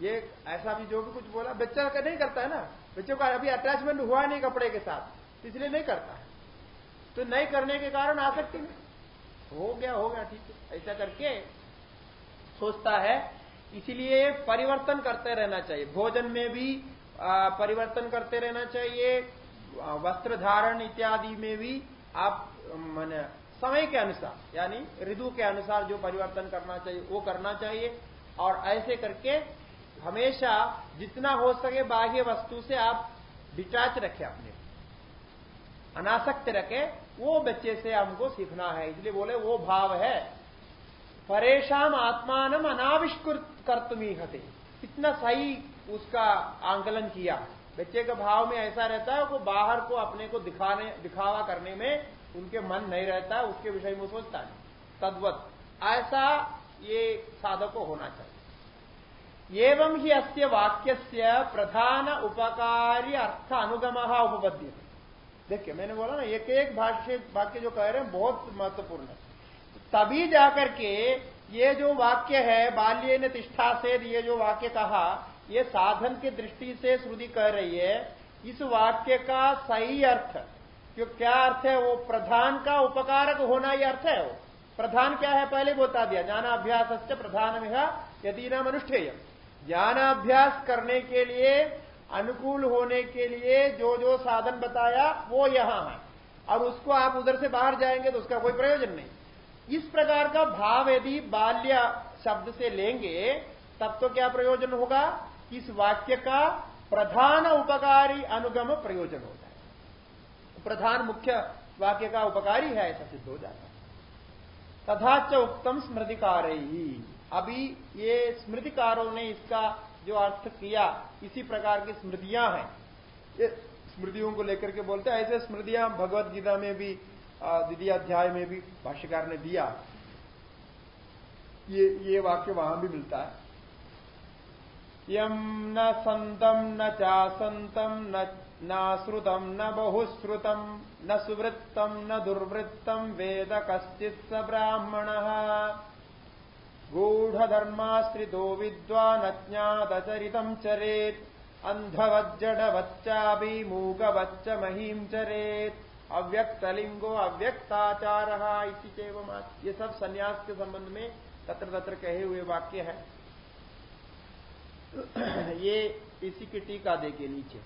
ये ऐसा भी जो भी कुछ बोला, बच्चा का नहीं करता है ना। बच्चों का अभी अटैचमेंट हुआ नहीं कपड़े के साथ, इसलिए नहीं करता है। तो नहीं करने के कारण आसक्ति नहीं हो गया हो गया, ठीक है। ऐसा करके सोचता है इसीलिए परिवर्तन करते रहना चाहिए। भोजन में भी परिवर्तन करते रहना चाहिए। वस्त्र धारण इत्यादि में भी आप, मैंने, समय के अनुसार, यानी ऋतु के अनुसार जो परिवर्तन करना चाहिए, वो करना चाहिए। और ऐसे करके हमेशा जितना हो सके बाह्य वस्तु से आप डिटैच रखें अपने। अनासक्त रखे, वो बच्चे से हमको सीखना है। इसलिए बोले, वो भाव है। परेशान आत्मान अनाविष्कृत कर्तमी हते इतना सही उसका आंकलन किया। बच्चे के भाव में ऐसा रहता है, वो बाहर को अपने को दिखाने, दिखावा करने में उनके मन नहीं रहता, उसके विषय में सोचता नहीं। तद्वत। ऐसा ये साधक को होना चाहिए। एवं ही अस्य वाक्य प्रधान उपकारी अर्थ अनुगम उपपद्य देखिए, मैंने बोला ना एक एक भाष्य, वाक्य जो कह रहे हैं, बहुत महत्वपूर्ण है। तभी जाकर के ये जो वाक्य है, बाल्य ने तिष्ठा से ये जो वाक्य कहा, ये साधन की दृष्टि से श्रुति कह रही है। इस वाक्य का सही अर्थ, जो क्या अर्थ है, वो प्रधान का उपकारक होना ही अर्थ है वो। प्रधान क्या है, पहले बता दिया। ज्ञानाभ्यास प्रधान में यदि नाम अनुष्ठेय ज्ञानाभ्यास करने के लिए, अनुकूल होने के लिए जो जो साधन बताया, वो यहाँ है। और उसको आप उधर से बाहर जाएँगे तो उसका कोई प्रयोजन नहीं। इस प्रकार का भाव यदि बाल्य शब्द से लेंगे, तब तो क्या प्रयोजन होगा? इस वाक्य का प्रधान उपकारी अनुगम प्रयोजन होता है। प्रधान मुख्य वाक्य का उपकारी है, ऐसा सिद्ध हो जाता है। तथा च उत्तम स्मृतिकार। ही अभी ये स्मृतिकारों ने इसका जो अर्थ किया, इसी प्रकार की स्मृतियाँ हैं। स्मृतियों को लेकर के बोलते हैं, ऐसे स्मृतियाँ भगवत गीता में भी द्वितीय अध्याय में भी भाष्यकार ने दिया। ये ये वाक्य वहाँ भी मिलता है। यम न संतम, न चासंतम, न नाश्रुतम न बहुश्रुतम, न सुवृत्तम, न दुर्वृत्तम, वेद कश्चित स ब्राह्मण। गूढ़धर्माश्रितो विद्वान अज्ञातचरितम चरेत अंधवज्जडवच्चापि मूकवच्च महीम चरेत। अव्यक्तलिंगो अव्यक्ताचार इसी चेव ये सब संन्यास के संबंध में तत्र तत्र कहे हुए वाक्य है। ये इसी की टीका दे के नीचे।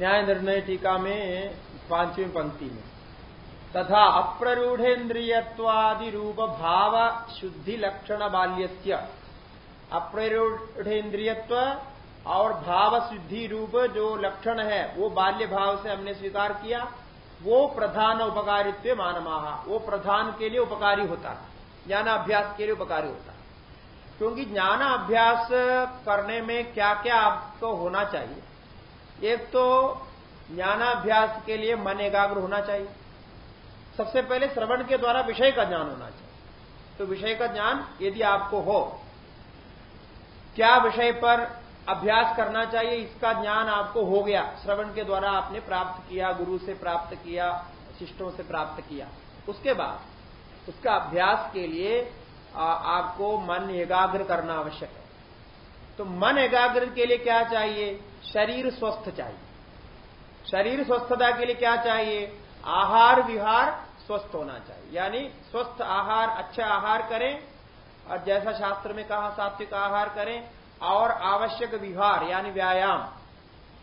न्याय निर्णय टीका में पांचवी पंक्ति में, तथा अप्ररूढ़ेन्द्रियवादि रूप भाव शुद्धि लक्षण बाल्य अप्ररूढ़ेन्द्रियत्व और भाव सिद्धि रूप जो लक्षण है, वो बाल्य भाव से हमने स्वीकार किया, वो प्रधान उपकारित्व मानमाहा। वो प्रधान के लिए उपकारी होता है, ज्ञानाभ्यास के लिए उपकारी होता है। क्योंकि ज्ञानाभ्यास करने में क्या क्या आपको होना चाहिए? एक तो ज्ञानाभ्यास के लिए मन एकाग्र होना चाहिए। सबसे पहले श्रवण के द्वारा विषय का ज्ञान होना चाहिए। तो विषय का ज्ञान यदि आपको हो, क्या विषय पर अभ्यास करना चाहिए, इसका ज्ञान आपको हो गया। श्रवण के द्वारा आपने प्राप्त किया, गुरु से प्राप्त किया, शिष्टों से प्राप्त किया। उसके बाद, उसका अभ्यास के लिए आपको मन एकाग्र करना आवश्यक है। तो मन एकाग्र के लिए क्या चाहिए? शरीर स्वस्थ चाहिए। शरीर स्वस्थता के लिए क्या चाहिए? आहार विहार स्वस्थ होना चाहिए। यानी स्वस्थ आहार अच्छा आहार करें, और जैसा शास्त्र में कहा, सात्विक आहार करें और आवश्यक विहार, यानी व्यायाम।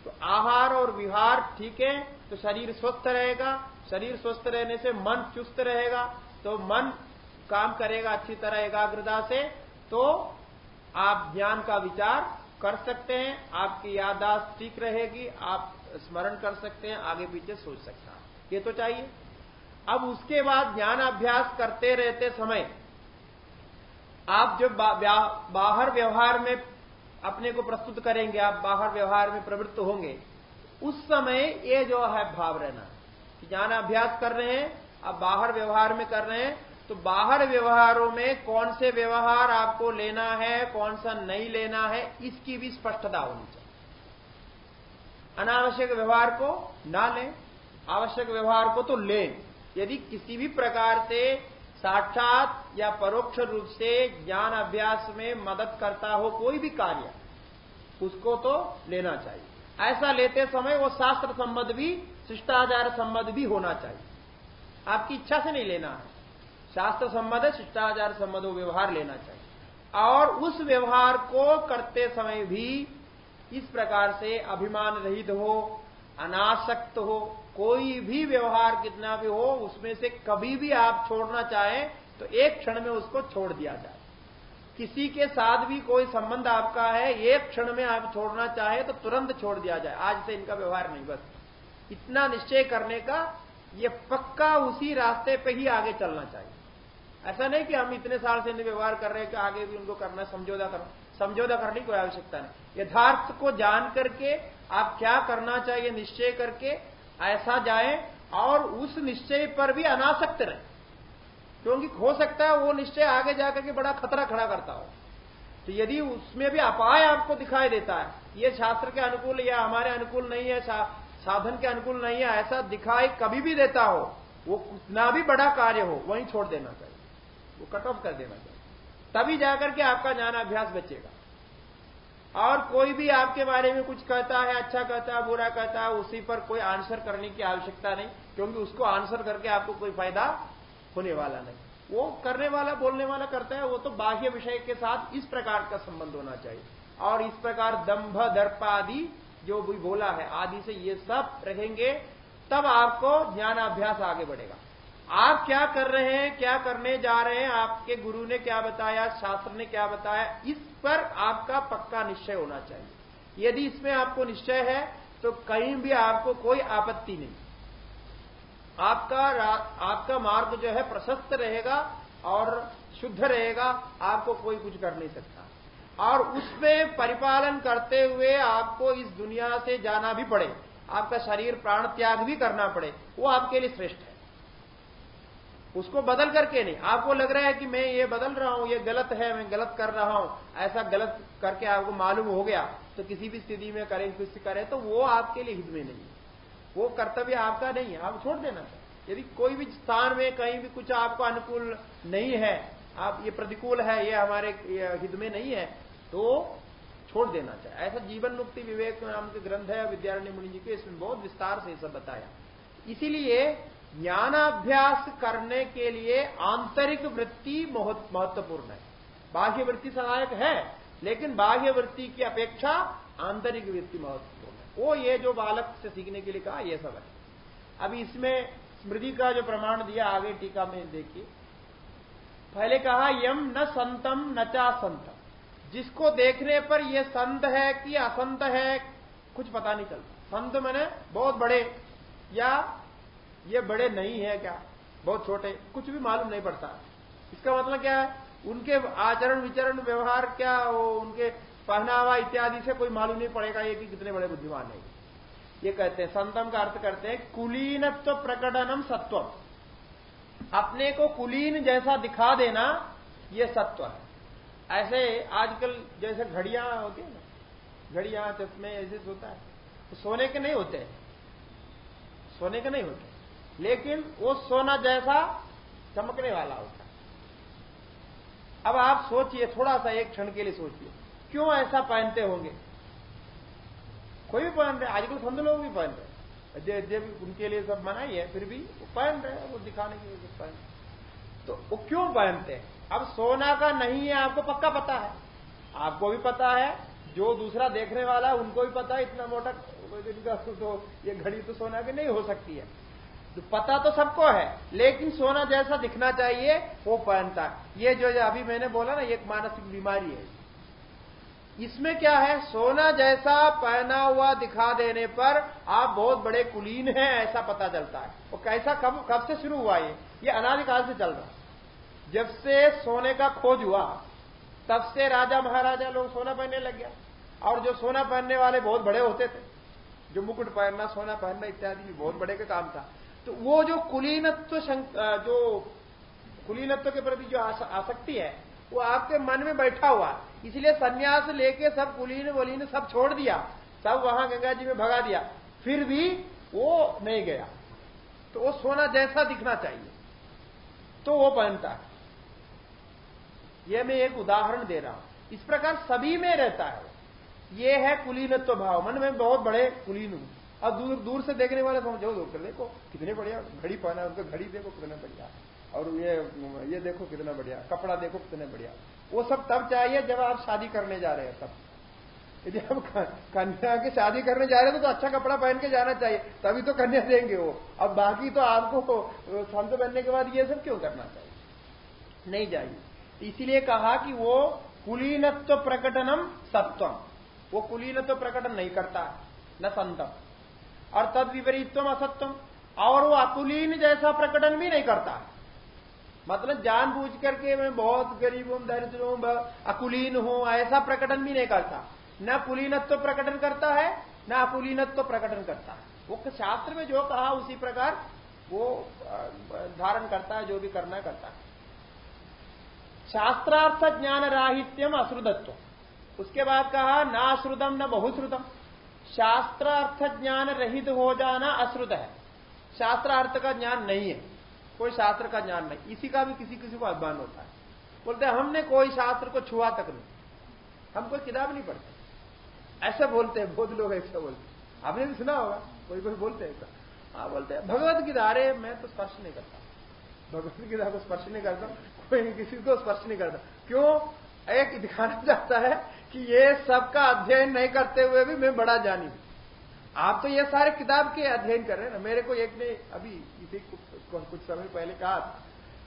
तो आहार और विहार ठीक है तो शरीर स्वस्थ रहेगा। शरीर स्वस्थ रहने से मन चुस्त रहेगा। तो मन काम करेगा अच्छी तरह एकाग्रता से तो आप ज्ञान का विचार कर सकते हैं, आपकी यादाश्त ठीक रहेगी, आप स्मरण कर सकते हैं, आगे पीछे सोच सकता है। ये तो चाहिए। अब उसके बाद ज्ञान अभ्यास करते रहते समय, आप जब बाहर व्यवहार में अपने को प्रस्तुत करेंगे, आप बाहर व्यवहार में प्रवृत्त होंगे। उस समय ये जो है भाव रहना, कि ज्ञान अभ्यास कर रहे हैं, आप बाहर व्यवहार में कर रहे हैं तो बाहर व्यवहारों में कौन से व्यवहार आपको लेना है, कौन सा नहीं लेना है, इसकी भी स्पष्टता होनी चाहिए। अनावश्यक व्यवहार को ना लें, आवश्यक व्यवहार को तो लें। यदि किसी भी प्रकार से साक्षात या परोक्ष रूप से ज्ञान अभ्यास में मदद करता हो कोई भी कार्य, उसको तो लेना चाहिए। ऐसा लेते समय वो शास्त्र संबंध भी, शिष्टाचार संबंध भी होना चाहिए। आपकी इच्छा से नहीं लेना है। शास्त्र संबंध शिष्टाचार संबंध व्यवहार लेना चाहिए। और उस व्यवहार को करते समय भी इस प्रकार से अभिमान रहित हो, अनासक्त हो कोई भी व्यवहार कितना भी हो, उसमें से कभी भी आप छोड़ना चाहें तो एक क्षण में उसको छोड़ दिया जाए। किसी के साथ भी कोई संबंध आपका है, एक क्षण में आप छोड़ना चाहे तो तुरंत छोड़ दिया जाए। आज से इनका व्यवहार नहीं, बस। इतना निश्चय करने का, ये पक्का उसी रास्ते पे ही आगे चलना चाहिए। ऐसा नहीं कि हम इतने साल से व्यवहार कर रहे हैं कि आगे भी उनको करना, समझौता करना समझौता करने की कोई आवश्यकता नहीं। यथार्थ को जान करके आप क्या करना चाहिए, निश्चय करके ऐसा जाए और उस निश्चय पर भी अनासक्त रहे। क्योंकि हो सकता है वो निश्चय आगे जाकर के बड़ा खतरा खड़ा करता हो। तो यदि उसमें भी अपाय आपको दिखाई देता है, ये शास्त्र के अनुकूल या हमारे अनुकूल नहीं है साधन के अनुकूल नहीं है, ऐसा दिखाई कभी भी देता हो, वो कितना भी बड़ा कार्य हो, वहीं छोड़ देना चाहिए। वो कट ऑफ़ कर देना चाहिए। तभी जाकर के आपका ज्ञान अभ्यास बचेगा। और कोई भी आपके बारे में कुछ कहता है अच्छा कहता है, बुरा कहता है, उसी पर कोई आंसर करने की आवश्यकता नहीं, क्योंकि उसको आंसर करके आपको कोई फ़ायदा होने वाला नहीं। वो करने वाला, बोलने वाला करता है, वो तो बाह्य विषय के साथ इस प्रकार का संबंध होना चाहिए। और इस प्रकार दंभ, दर्प आदि जो भी बोला है, आदि से ये सब रहेंगे, तब आपको ज्ञानाभ्यास आगे बढ़ेगा। आप क्या कर रहे हैं, क्या करने जा रहे हैं, आपके गुरु ने क्या बताया, शास्त्र ने क्या बताया, इस पर आपका पक्का निश्चय होना चाहिए। यदि इसमें आपको निश्चय है तो कहीं भी आपको कोई आपत्ति नहीं। आपका आपका मार्ग जो है प्रशस्त रहेगा और शुद्ध रहेगा, आपको कोई कुछ कर नहीं सकता। और उसमें परिपालन करते हुए आपको इस दुनिया से जाना भी पड़े, आपका शरीर प्राण त्याग भी करना पड़े, वो आपके लिए श्रेष्ठ है। उसको बदल करके नहीं। आपको लग रहा है कि मैं ये बदल रहा हूँ, ये गलत है, मैं गलत कर रहा हूँ, ऐसा गलत करके आपको मालूम हो गया तो किसी भी स्थिति में करें, कुछ करें तो वो आपके लिए हित में नहीं है। वो कर्तव्य आपका नहीं है, आप छोड़ देना चाहिए यदि कोई भी स्थान में, कहीं भी कुछ आपको अनुकूल नहीं है, आप, ये प्रतिकूल है, ये हमारे हित में नहीं है तो छोड़ देना चाहिए ऐसा जीवन मुक्ति विवेक नाम के ग्रंथ है, विद्यारण्य मुनि जी के, इसमें बहुत विस्तार से सब बताया। इसीलिए ज्ञानाभ्यास करने के लिए आंतरिक वृत्ति महत्वपूर्ण है। बाह्य वृत्ति सहायक है, लेकिन बाह्य वृत्ति की अपेक्षा आंतरिक वृत्ति महत्वपूर्ण है। वो ये जो बालक से सीखने के लिए कहा यह सब है। अभी इसमें स्मृति का जो प्रमाण दिया, आगे टीका में देखिए। पहले कहा, यम न संतम न चा संतम जिसको देखने पर यह संत है कि असंत है, कुछ पता नहीं चलता। संत मैंने बहुत बड़े या ये बड़े नहीं है क्या? बहुत छोटे, कुछ भी मालूम नहीं पड़ता। इसका मतलब क्या है? उनके आचरण विचरण, व्यवहार क्या, वो उनके पहनावा इत्यादि से कोई मालूम नहीं पड़ेगा ये कि कितने बड़े बुद्धिमान है। ये कहते हैं, संतम का अर्थ करते हैं, कुलीनत्व प्रकटनम सत्व अपने को कुलीन जैसा दिखा देना, ये सत्व है। ऐसे आजकल जैसे घड़ियाँ होती है ना, घड़ियाँ चश्मे ऐसे होता है तो सोने के नहीं होते। सोने के नहीं होते। लेकिन वो सोना जैसा चमकने वाला होता है। अब आप सोचिए, थोड़ा सा एक क्षण के लिए सोचिए। क्यों ऐसा पहनते होंगे? कोई भी पहन रहे, आजकल संत लोग भी पहन रहे उनके लिए सब मना ही, फिर भी वो पहन रहे हैं, वो दिखाने के लिए पहन तो वो क्यों पहनते हैं? अब सोना का नहीं है, आपको पक्का पता है। आपको भी पता है, जो दूसरा देखने वाला है, उनको भी पता है, इतना मोटा तो ये घड़ी तो सोना की नहीं हो सकती है। तो पता तो सबको है, लेकिन सोना जैसा दिखना चाहिए, वो पहनता है। ये जो अभी मैंने बोला ना एक मानसिक बीमारी है। इसमें क्या है? सोना जैसा पहना हुआ दिखा देने पर आप बहुत बड़े कुलीन हैं, ऐसा पता चलता है। वो कैसा, कब कब से शुरू हुआ ये? ये अनादिकाल से चल रहा जब से सोने का खोज हुआ, तब से राजा महाराजा लोग सोना पहनने लग गया। और जो सोना पहनने वाले बहुत बड़े होते थे, जो मुकुट पहनना, सोना पहनना इत्यादि, बहुत बड़े का काम था। तो वो जो कुलीनत्व जो कुलीनत्व के प्रति जो आसक्ति है, वो आपके मन में बैठा हुआ। इसलिए संन्यास लेके सब कुलीन वलीन सब छोड़ दिया। सब वहाँ गंगा जी में भगा दिया। फिर भी वो नहीं गया। तो वो सोना जैसा दिखना चाहिए। तो वो पहनता है। यह मैं एक उदाहरण दे रहा हूँ। इस प्रकार सभी में रहता है ये है कुलीनत्व भाव। मन में बहुत बड़े कुलीन हूँ। अब दूर दूर से देखने वाले समझो कर देखो, कितने बढ़िया, घड़ी पहना उनका घड़ी देखो कितने बढ़िया, और ये ये देखो कितना बढ़िया, कपड़ा देखो कितने बढ़िया। वो सब तब चाहिए जब आप शादी करने जा रहे हैं, तब। यदि हम कन्या की शादी करने जा रहे हैं तो अच्छा कपड़ा पहन के जाना चाहिए, तभी तो कन्या देंगे वो। अब बाकी तो आपको, संत बनने के बाद ये सब क्यों करना चाहिए? नहीं चाहिए। इसीलिए कहा कि वो कुलीनत्व प्रकटनम सत्वम। वो कुलीनत्व प्रकटन नहीं करता, न संतम। और तद विपरीतम असत्वम और वो अकुलीन जैसा प्रकटन भी नहीं करता। मतलब जानबूझ करके मैं बहुत गरीब हूँ, दरिद्र हूँ अकुलीन हूँ, ऐसा प्रकटन भी नहीं करता। न कुलीनत्व प्रकटन करता है, न अकुलीनत्व प्रकटन करता है। वो शास्त्र में जो कहा, उसी प्रकार वो धारण करता है, जो भी करना करता है। शास्त्रार्थ ज्ञान राहित्यम अश्रुदत्व उसके बाद कहा ना श्रुदम न बहुश्रुतम। शास्त्र अर्थ ज्ञान रहित हो जाना अश्रुत है। शास्त्र अर्थ का ज्ञान नहीं है। कोई शास्त्र का ज्ञान नहीं। इसी का भी किसी किसी को अभिमान होता है। बोलते हमने कोई शास्त्र को छुआ तक नहीं। हम कोई किताब नहीं पढ़ते ऐसा बोलते हैं, बहुत लोग ऐसा बोलते आपने भी सुना होगा, कोई कोई बोलते हैं ऐसा। हाँ बोलते हैं भगवत गीता अरे मैं तो स्पर्श नहीं करता। भगवत गीता को स्पर्श नहीं करता, कोई किसी को स्पर्श नहीं करता। क्यों? एक दिखाना चाहता है कि ये सबका अध्ययन नहीं करते हुए भी मैं बड़ा जानी आप तो ये सारे किताब के अध्ययन कर रहे हैं ना। मेरे को एक ने अभी इसी कुछ समय पहले कहा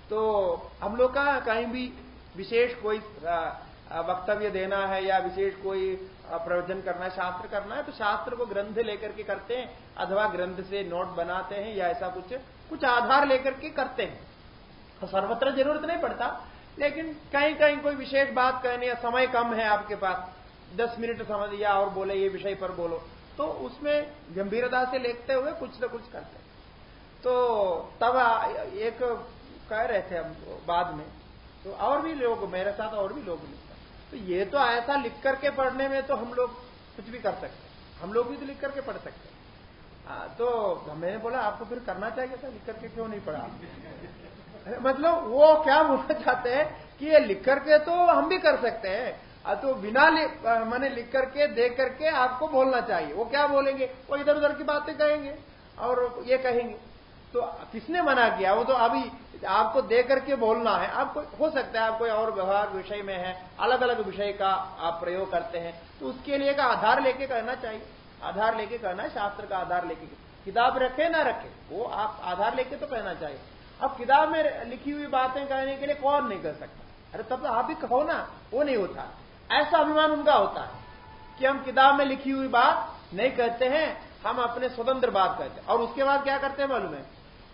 तो हम लोग का कहीं भी विशेष कोई वक्तव्य देना है या विशेष कोई प्रवचन करना है, शास्त्र करना है तो शास्त्र को ग्रंथ लेकर के करते हैं, अथवा ग्रंथ से नोट बनाते हैं या ऐसा कुछ कुछ आधार लेकर के करते हैं। तो सर्वत्र ज़रूरत नहीं पड़ता। लेकिन कहीं कहीं कोई विशेष बात कहने या समय कम है आपके पास, दस मिनट समझ दिया और बोले, ये विषय पर बोलो तो उसमें गंभीरता से लेखते हुए कुछ न कुछ करते तो तब एक कह रहे थे हम बाद में तो और भी लोग, मेरे साथ और भी लोग लिखते तो ये तो ऐसा लिख करके पढ़ने में तो हम लोग कुछ भी कर सकते हम लोग भी तो लिख करके पढ़ सकते हैं। तो मैंने बोला, आपको फिर करना चाहिए था, लिख करके क्यों नहीं पढ़ा? मतलब वो क्या बोलना चाहते हैं कि ये लिख करके तो हम भी कर सकते हैं। तो बिना मैंने लिख करके, देख करके आपको बोलना चाहिए। वो क्या बोलेंगे? वो इधर उधर की बातें कहेंगे और ये कहेंगे। तो किसने मना किया? वो तो अभी आपको दे करके बोलना है। आपको, हो सकता है आप कोई और व्यवहार विषय में है अलग अलग विषय का आप प्रयोग करते हैं। तो उसके लिए का आधार लेके करना चाहिए। आधार लेके करना है, शास्त्र का आधार लेके। किताब रखे ना रखे, वो आप आधार लेके तो कहना चाहिए। अब किताब में लिखी हुई बातें कहने के लिए कौन नहीं कर सकता? अरे तब तो आप भी कहो ना, वो नहीं होता। ऐसा अभिमान उनका होता है कि हम किताब में लिखी हुई बात नहीं कहते हैं, हम अपने स्वतंत्र बात कहते हैं। और उसके बाद क्या करते हैं मालूम है?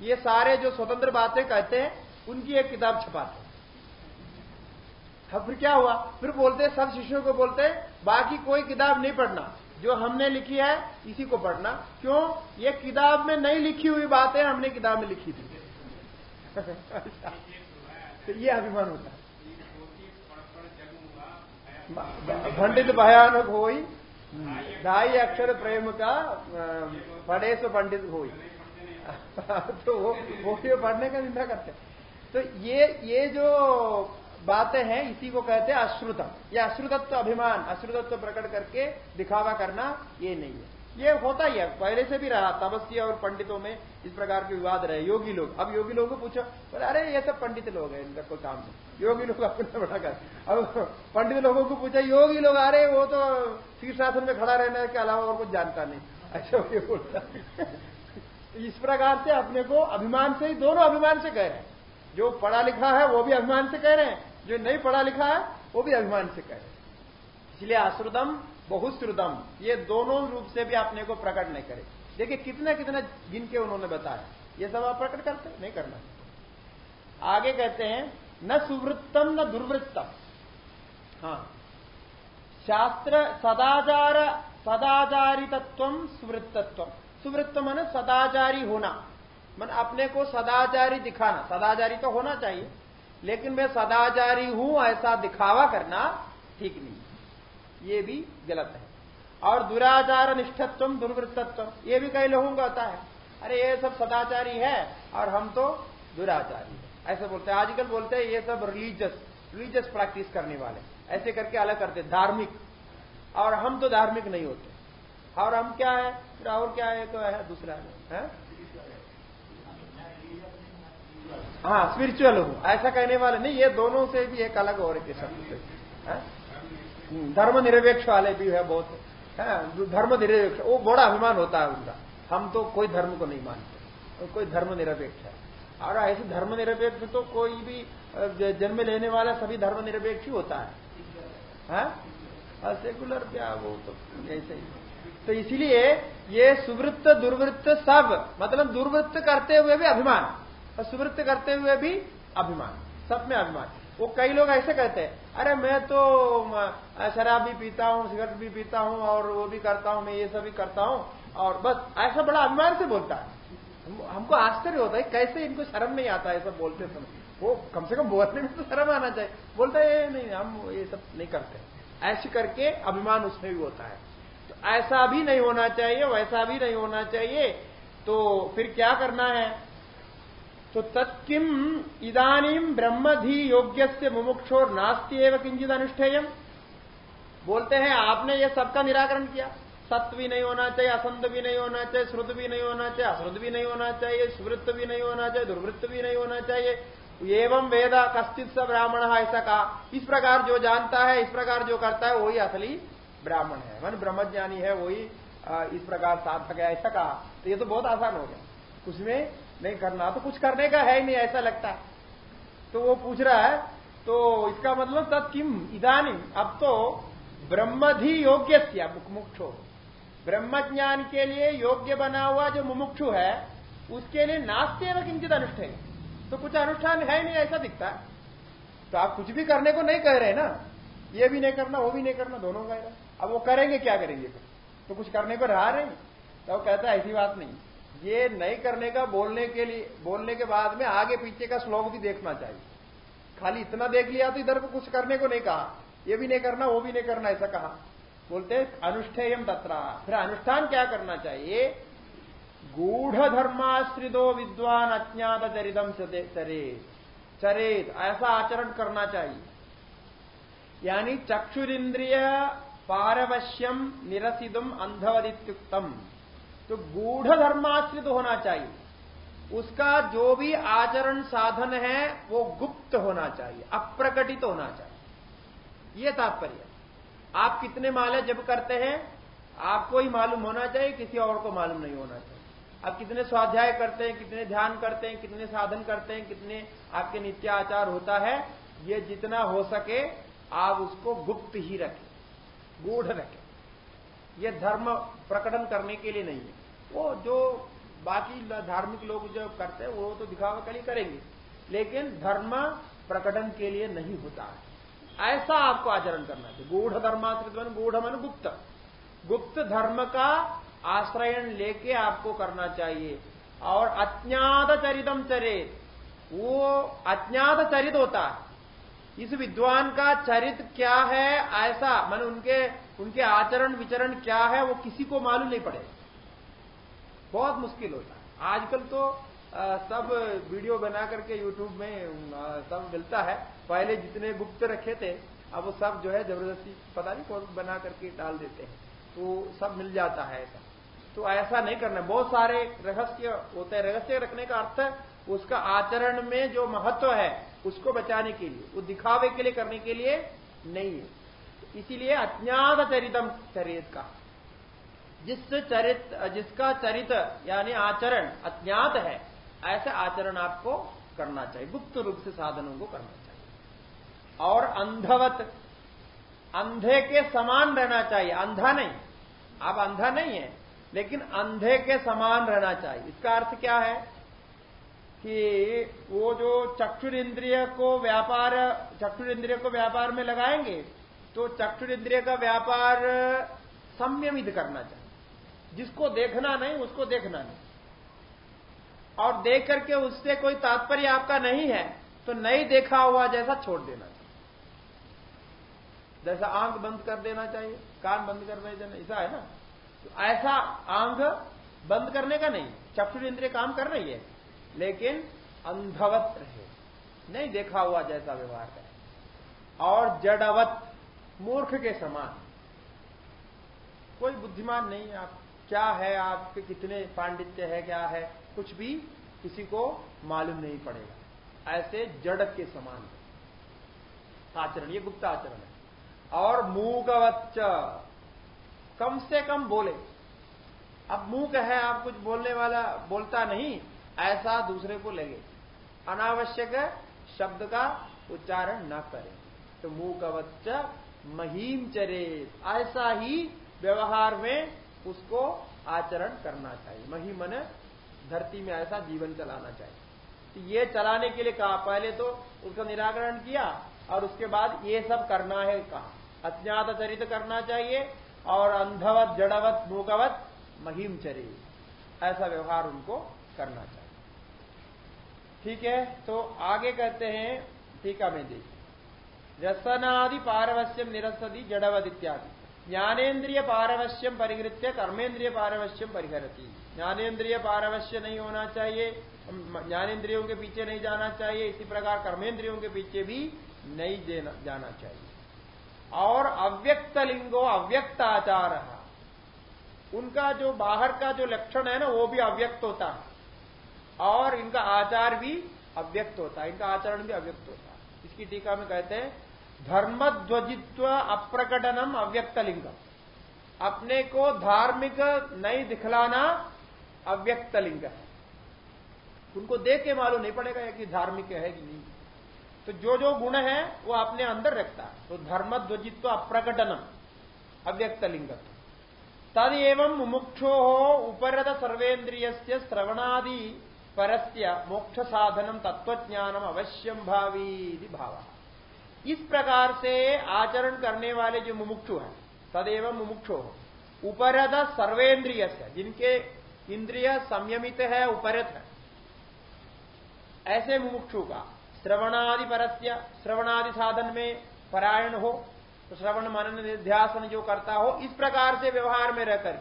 ये सारे जो स्वतंत्र बातें कहते हैं, उनकी एक किताब छपाते अब फिर क्या हुआ? फिर बोलते सब शिष्यों को बोलते बाकी कोई किताब नहीं पढ़ना। जो हमने लिखी है, इसी को पढ़ना। क्यों? ये किताब में नहीं लिखी हुई बातें हमने किताब में लिखी थी। तो ये अभिमान होता है। पंडित भयानक हो ढाई अक्षर प्रेम का पढ़े सो पंडित हो तो वो वो पढ़ने का निंदा करते तो ये ये जो बातें हैं, इसी को कहते हैं अश्रुतम। ये अश्रुतत्व अभिमान, अश्रुतत्व प्रकट करके दिखावा करना ये नहीं है। ये होता ही है। पहले से भी रहा, तपस्या और पंडितों में इस प्रकार के विवाद रहे। योगी लोग, अब योगी लोगों को पूछो, बोले, अरे, ये सब पंडित लोग हैं, इनका कोई काम नहीं। योगी लोग अपने बड़ा कर अब पंडित लोगों को पूछा, योगी लोग रहे वो तो शीर्षासन में खड़ा रहने के अलावा और कुछ जानता नहीं। अच्छा ये बोलता इस प्रकार से अपने को अभिमान से ही, दोनों अभिमान से कह रहे हैं। जो पढ़ा लिखा है, वो भी अभिमान से कह रहे हैं। जो नहीं पढ़ा लिखा है, वो भी अभिमान से कह रहे हैं। इसलिए अश्रुतम बहुश्रुतम। ये दोनों रूप से भी अपने को प्रकट नहीं करे। देखिए, कितना कितना जिनके उन्होंने बताया। ये सब आप प्रकट करते नहीं करना। आगे कहते हैं, न सुवृत्तम, न दुर्वृत्तम। हाँ। शास्त्र सदाचार, सदाचारितत्व सुवृत्तत्व। सुवृत्त मन सदाचारी होना। मन अपने को सदाचारी दिखाना। सदाचारी तो होना चाहिए। लेकिन मैं सदाचारी हूँ, ऐसा दिखावा करना ठीक नहीं। ये भी गलत है। और दुराचार निष्ठत्व दुर्वृत्तत्व ये भी कई लोगों का होता है। अरे ये सब सदाचारी है और हम तो दुराचारी है। ऐसे बोलते हैं। आजकल बोलते हैं ये सब रिलीजियस रिलीजियस प्रैक्टिस करने वाले। ऐसे करके अलग करते धार्मिक। और हम तो धार्मिक नहीं होते। और हम क्या है? फिर और क्या है? तो है दूसरा है। हाँ? स्पिरिचुअल हूँ। ऐसा कहने वाले नहीं ये दोनों से भी एक अलग और एक शब्द हम्म, धर्म निरपेक्ष वाले भी है बहुत। है धर्म निरपेक्ष वो बड़ा अभिमान होता है उनका। हम तो कोई धर्म को नहीं मानते तो कोई धर्म निरपेक्ष है। और ऐसे धर्म निरपेक्ष तो कोई भी जन्म लेने वाला सभी धर्म निरपेक्ष ही होता है, है? सेकुलर क्या वो तो? ऐसे ही। तो इसलिए ये सुवृत्त दुर्वृत्त सब मतलब दुर्वृत्त करते हुए भी अभिमान और सुवृत्त करते हुए भी अभिमान सब में अभिमान। वो कई लोग ऐसे कहते हैं अरे मैं तो शराब भी पीता हूँ, सिगरेट भी पीता हूँ और वो भी करता हूँ, मैं ये सब भी करता हूँ और बस ऐसा बड़ा अभिमान से बोलता है। हमको आश्चर्य होता है कैसे इनको शर्म नहीं आता है सब बोलते समय। वो कम से कम बोलने में तो शर्म आना चाहिए। बोलता है नहीं, हम ये सब नहीं करते। ऐसे करके अभिमान उसमें भी होता है। तो ऐसा भी नहीं होना चाहिए, वैसा भी नहीं होना चाहिए। तो फिर क्या करना है? तो तत्किम इदानीम ब्रह्मधि योग्य से मुमुक्षोर नास्ती एवं किंचित अनुष्ठेयम बोलते हैं, आपने ये सबका निराकरण किया। सत्य भी नहीं होना चाहिए, असंत भी नहीं होना चाहिए, श्रुत भी नहीं होना चाहिए, अश्रुत भी नहीं होना चाहिए, सुवृत्त भी नहीं होना चाहिए, दुर्वृत्त भी नहीं होना चाहिए। एवं वेद कस्तित स ब्राह्मण है ऐसा कहा। इस प्रकार जो जानता है, इस प्रकार जो करता है, वही असली ब्राह्मण है। मन ब्रह्मज्ञानी है, वही इस प्रकार सार्थक है, ऐसा कहा। तो ये तो बहुत आसान हो गया। उसमें नहीं करना तो कुछ करने का है ही नहीं, ऐसा लगता है। तो वो पूछ रहा है तो इसका मतलब तत् किम? इधानी अब तो ब्रह्मधि योग्य मुमुक्षो ब्रह्म ज्ञान के लिए योग्य बना हुआ जो मुमुक्षु है, उसके लिए नास्ते व किंचित अनुष्ठान तो कुछ अनुष्ठान है नहीं, ऐसा दिखता। तो आप कुछ भी करने को नहीं कह रहे ना, ये भी नहीं करना, वो भी नहीं करना, दोनों कह रहे अब वो करेंगे, क्या करेंगे तो कुछ करने को रहा नहीं तो वो कहता ऐसी बात नहीं। ये नहीं करने का, बोलने के लिए, बोलने के बाद में आगे पीछे का श्लोक भी देखना चाहिए। खाली इतना देख लिया तो इधर को कुछ करने को नहीं कहा। ये भी नहीं करना, वो भी नहीं करना, ऐसा कहा। बोलते अनुष्ठेयम तत्रा। फिर अनुष्ठान क्या करना चाहिए? गूढ़ धर्माश्रितो विद्वान अज्ञात चरितम चरे। चरेत, ऐसा आचरण करना चाहिए। यानी चक्षुरिंद्रिय पारवश्यम निरसिदम अंधवदित्युक्तम। तो गूढ़ धर्माश्रित होना चाहिए। उसका जो भी आचरण साधन है, वो गुप्त होना चाहिए, अप्रकटित होना चाहिए। ये तात्पर्य। आप कितने माले जब करते हैं, आपको ही मालूम होना चाहिए, किसी और को मालूम नहीं होना चाहिए। आप कितने स्वाध्याय करते हैं, कितने ध्यान करते हैं, कितने साधन करते हैं, कितने आपके नित्य आचार होता है, ये जितना हो सके, आप उसको गुप्त ही रखें, गूढ़ रखें। ये धर्म प्रकटन करने के लिए नहीं है। वो जो बाकी धार्मिक लोग जो करते हैं, वो तो दिखावा के लिए करेंगे। लेकिन धर्म प्रकटन के लिए नहीं होता है। ऐसा आपको आचरण करना चाहिए। गूढ़ धर्माश्रित गूढ़ मन गुप्त। गुप्त धर्म का आश्रय लेके आपको करना चाहिए। और अज्ञात चरितम चरित वो अज्ञात चरित होता है। इस विद्वान का चरित क्या है ऐसा मन उनके उनके आचरण विचरण क्या है वो किसी को मालूम नहीं पड़े बहुत मुश्किल होता है। आजकल तो आ, सब वीडियो बना करके यूट्यूब में आ, सब मिलता है। पहले जितने गुप्त रखे थे, अब वो सब जो है ज़बरदस्ती पता नहीं कौन बना करके डाल देते हैं। तो सब मिल जाता है ऐसा। तो ऐसा नहीं करना। बहुत सारे रहस्य होते हैं। रहस्य रखने का अर्थ उसका आचरण में जो महत्व है, उसको बचाने के लिए, वो दिखावे के लिए, करने के लिए नहीं है। इसीलिए अज्ञात चरितम चरित का। जिस चरित, जिसका चरित यानी आचरण अज्ञात है, ऐसा आचरण आपको करना चाहिए। गुप्त रूप से साधनों को करना और अंधवत। अंधे के समान रहना चाहिए। अंधा नहीं। आप अंधा नहीं है, लेकिन अंधे के समान रहना चाहिए। इसका अर्थ क्या है? कि वो जो चक्षुर इंद्रिय को व्यापार चक्षुर इंद्रिय को व्यापार में लगाएँगे तो चक्षुर इंद्रिय का व्यापार संयमित करना चाहिए। जिसको देखना नहीं, उसको देखना नहीं। और देख करके उससे कोई तात्पर्य आपका नहीं है तो नहीं देखा हुआ जैसा छोड़ देना चाहिए। जैसा आँख बंद कर देना चाहिए, कान बंद कर देना ऐसा है ना? तो ऐसा आँख बंद करने का नहीं, चक्षु इंद्रिय काम कर रही है, लेकिन अंधवत रहे। नहीं देखा हुआ जैसा व्यवहार है। और जड़वत, मूर्ख के समान। कोई बुद्धिमान नहीं आप। क्या है आपके कितने पांडित्य है, क्या है? कुछ भी किसी को मालूम नहीं पड़ेगा। ऐसे जड़ के समान। आचरण, ये गुप्त आचरण है। और मूकवच्च कम से कम बोले। अब मूक है, आप कुछ बोलने वाला बोलता नहीं, ऐसा दूसरे को लगे। अनावश्यक शब्द का उच्चारण न करें। तो मूकवच्च महीम चरे, ऐसा ही व्यवहार में उसको आचरण करना चाहिए। मही मन धरती में ऐसा जीवन चलाना चाहिए। तो ये चलाने के लिए कहा, पहले तो उसका निराकरण किया और उसके बाद ये सब करना है कहा। अज्ञात चरित करना चाहिए और अंधवत, जड़वत मूकवत महिम चरी ऐसा व्यवहार उनको करना चाहिए। ठीक है? तो आगे कहते हैं, टीका में देखिए। रसनादि पारवश्यम निरसदी जड़वद इत्यादि। ज्ञानेन्द्रिय पारवश्यम परिहृत्य कर्मेंद्रिय पारवश्यम परिहरती। ज्ञानेन्द्रिय पारवश्य नहीं होना चाहिए, ज्ञानेन्द्रियों के पीछे नहीं जाना चाहिए, इसी प्रकार कर्मेंद्रियों के पीछे भी नहीं जाना चाहिए। और अव्यक्त लिंगो अव्यक्त आचार उनका जो बाहर का जो लक्षण है ना, वो भी अव्यक्त होता है। और इनका आचार भी अव्यक्त होता है। इनका आचरण भी अव्यक्त होता है। इसकी टीका में कहते हैं, धर्मध्वजित्व अप्रकटनम अव्यक्त लिंगम। अपने को धार्मिक नहीं दिखलाना अव्यक्त लिंग है। उनको देख के मालूम नहीं पड़ेगा कि धार्मिक है कि नहीं। तो जो जो गुण है, वो अपने अंदर रखता। है तो धर्मध्वजित्व अप्रकटनम अव्यक्त लिंग तद एवं मुमुक्षो उपरत सर्वेन्द्रिय श्रवणादि परस्य मोक्ष साधनम तत्वज्ञानम अवश्यम भावी। भाव इस प्रकार से आचरण करने वाले जो मुमुक्षु हैं, तदेव मुमुक्षु। उपरत सर्वेन्द्रिय जिनके इंद्रिय संयमित है उपरत है, ऐसे मुमुक्षु का श्रवणादि परस्य श्रवणादि साधन में परायण हो तो श्रवण मनन निध्यासन जो करता हो, इस प्रकार से व्यवहार में रहकर।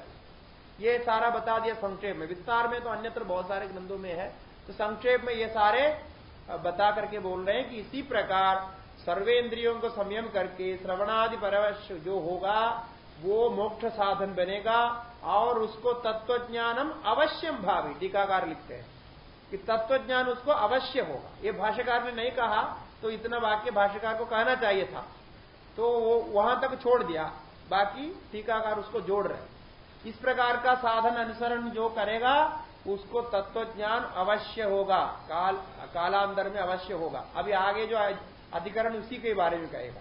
ये सारा बता दिया संक्षेप में। विस्तार में तो अन्यत्र बहुत सारे ग्रंथों में है तो संक्षेप में ये सारे बता करके बोल रहे हैं कि इसी प्रकार सर्वेंद्रियों को संयम करके श्रवणादि परवश जो होगा, वो मोक्ष साधन बनेगा, और उसको तत्वज्ञानम अवश्यम भावी। टीकाकार लिखते हैं। कि तत्व ज्ञान उसको अवश्य होगा। ये भाष्यकार ने नहीं कहा तो इतना वाक्य भाष्यकार को कहना चाहिए था। तो वो वहाँ तक छोड़ दिया। बाकी टीकाकार उसको जोड़ रहे इस प्रकार का साधन अनुसरण जो करेगा, उसको तत्वज्ञान अवश्य होगा। काल, कालांतर में अवश्य होगा। अभी आगे जो अधिकरण उसी के बारे में कहेगा।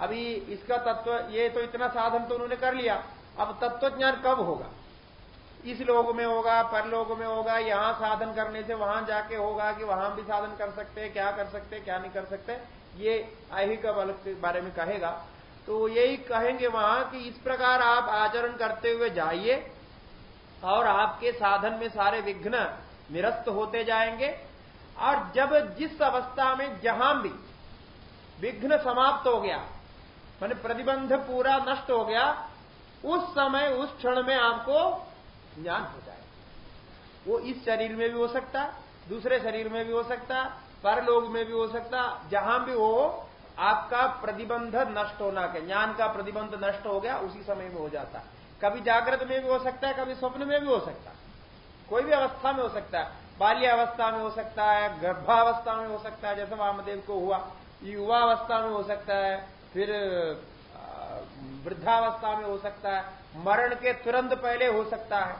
अभी इसका तत्व, ये तो इतना साधन तो उन्होंने कर लिया। अब तत्वज्ञान कब होगा? इस लोग में होगा पर लोग में होगा, यहाँ साधन करने से वहाँ जाके होगा कि वहाँ भी साधन कर सकते हैं, क्या कर सकते क्या नहीं कर सकते ये का बल के बारे में कहेगा। तो यही कहेंगे वहाँ कि इस प्रकार आप आचरण करते हुए जाइए और आपके साधन में सारे विघ्न निरस्त होते जाएँगे। और जब जिस अवस्था में जहाँ भी विघ्न समाप्त हो गया, मैंने प्रतिबंध पूरा नष्ट हो गया, उस समय, उस क्षण में आपको ज्ञान हो जाए। वो इस शरीर में भी हो सकता, दूसरे शरीर में भी हो सकता, परलोक में भी हो सकता, जहाँ भी हो, आपका प्रतिबंध नष्ट होना के, ज्ञान का प्रतिबंध नष्ट हो गया, उसी समय में हो जाता। कभी जागृत में भी हो सकता है, कभी स्वप्न में भी हो सकता। कोई भी अवस्था में हो सकता है। बाल्यावस्था में हो सकता है, गर्भावस्था में हो सकता है, जैसे वामदेव को हुआ युवावस्था में हो सकता है, फिर वृद्धावस्था में हो सकता है, मरण के तुरंत पहले हो सकता है।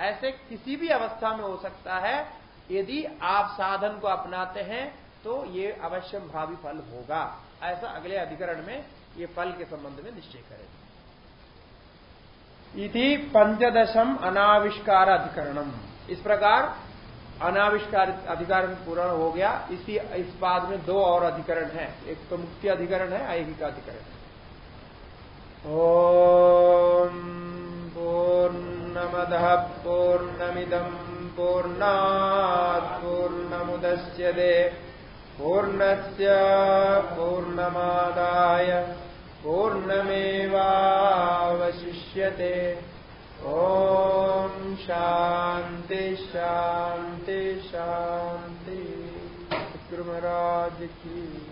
ऐसे किसी भी अवस्था में हो सकता है, यदि आप साधन को अपनाते हैं तो ये अवश्य भावी फल होगा। ऐसा अगले अधिकरण में ये फल के संबंध में निश्चय करेंगे। इति पंचदशम अनाविष्कार अधिकरणम। इस प्रकार अनाविष्कार अधिकरण पूर्ण हो गया। इसी, इस बाद में दो और अधिकरण है। एक तो मुक्ति अधिकरण है ऐहिक अधिकरण। ओम पूर्णमद पूर्णमिदम पूर्णा पूर्णमुदश्यते पूर्णस्य पूर्णमादाय पूर्णमेवावशिष्यते। ॐ शान्ति शान्ति शान्ति। गुरुमहाराज की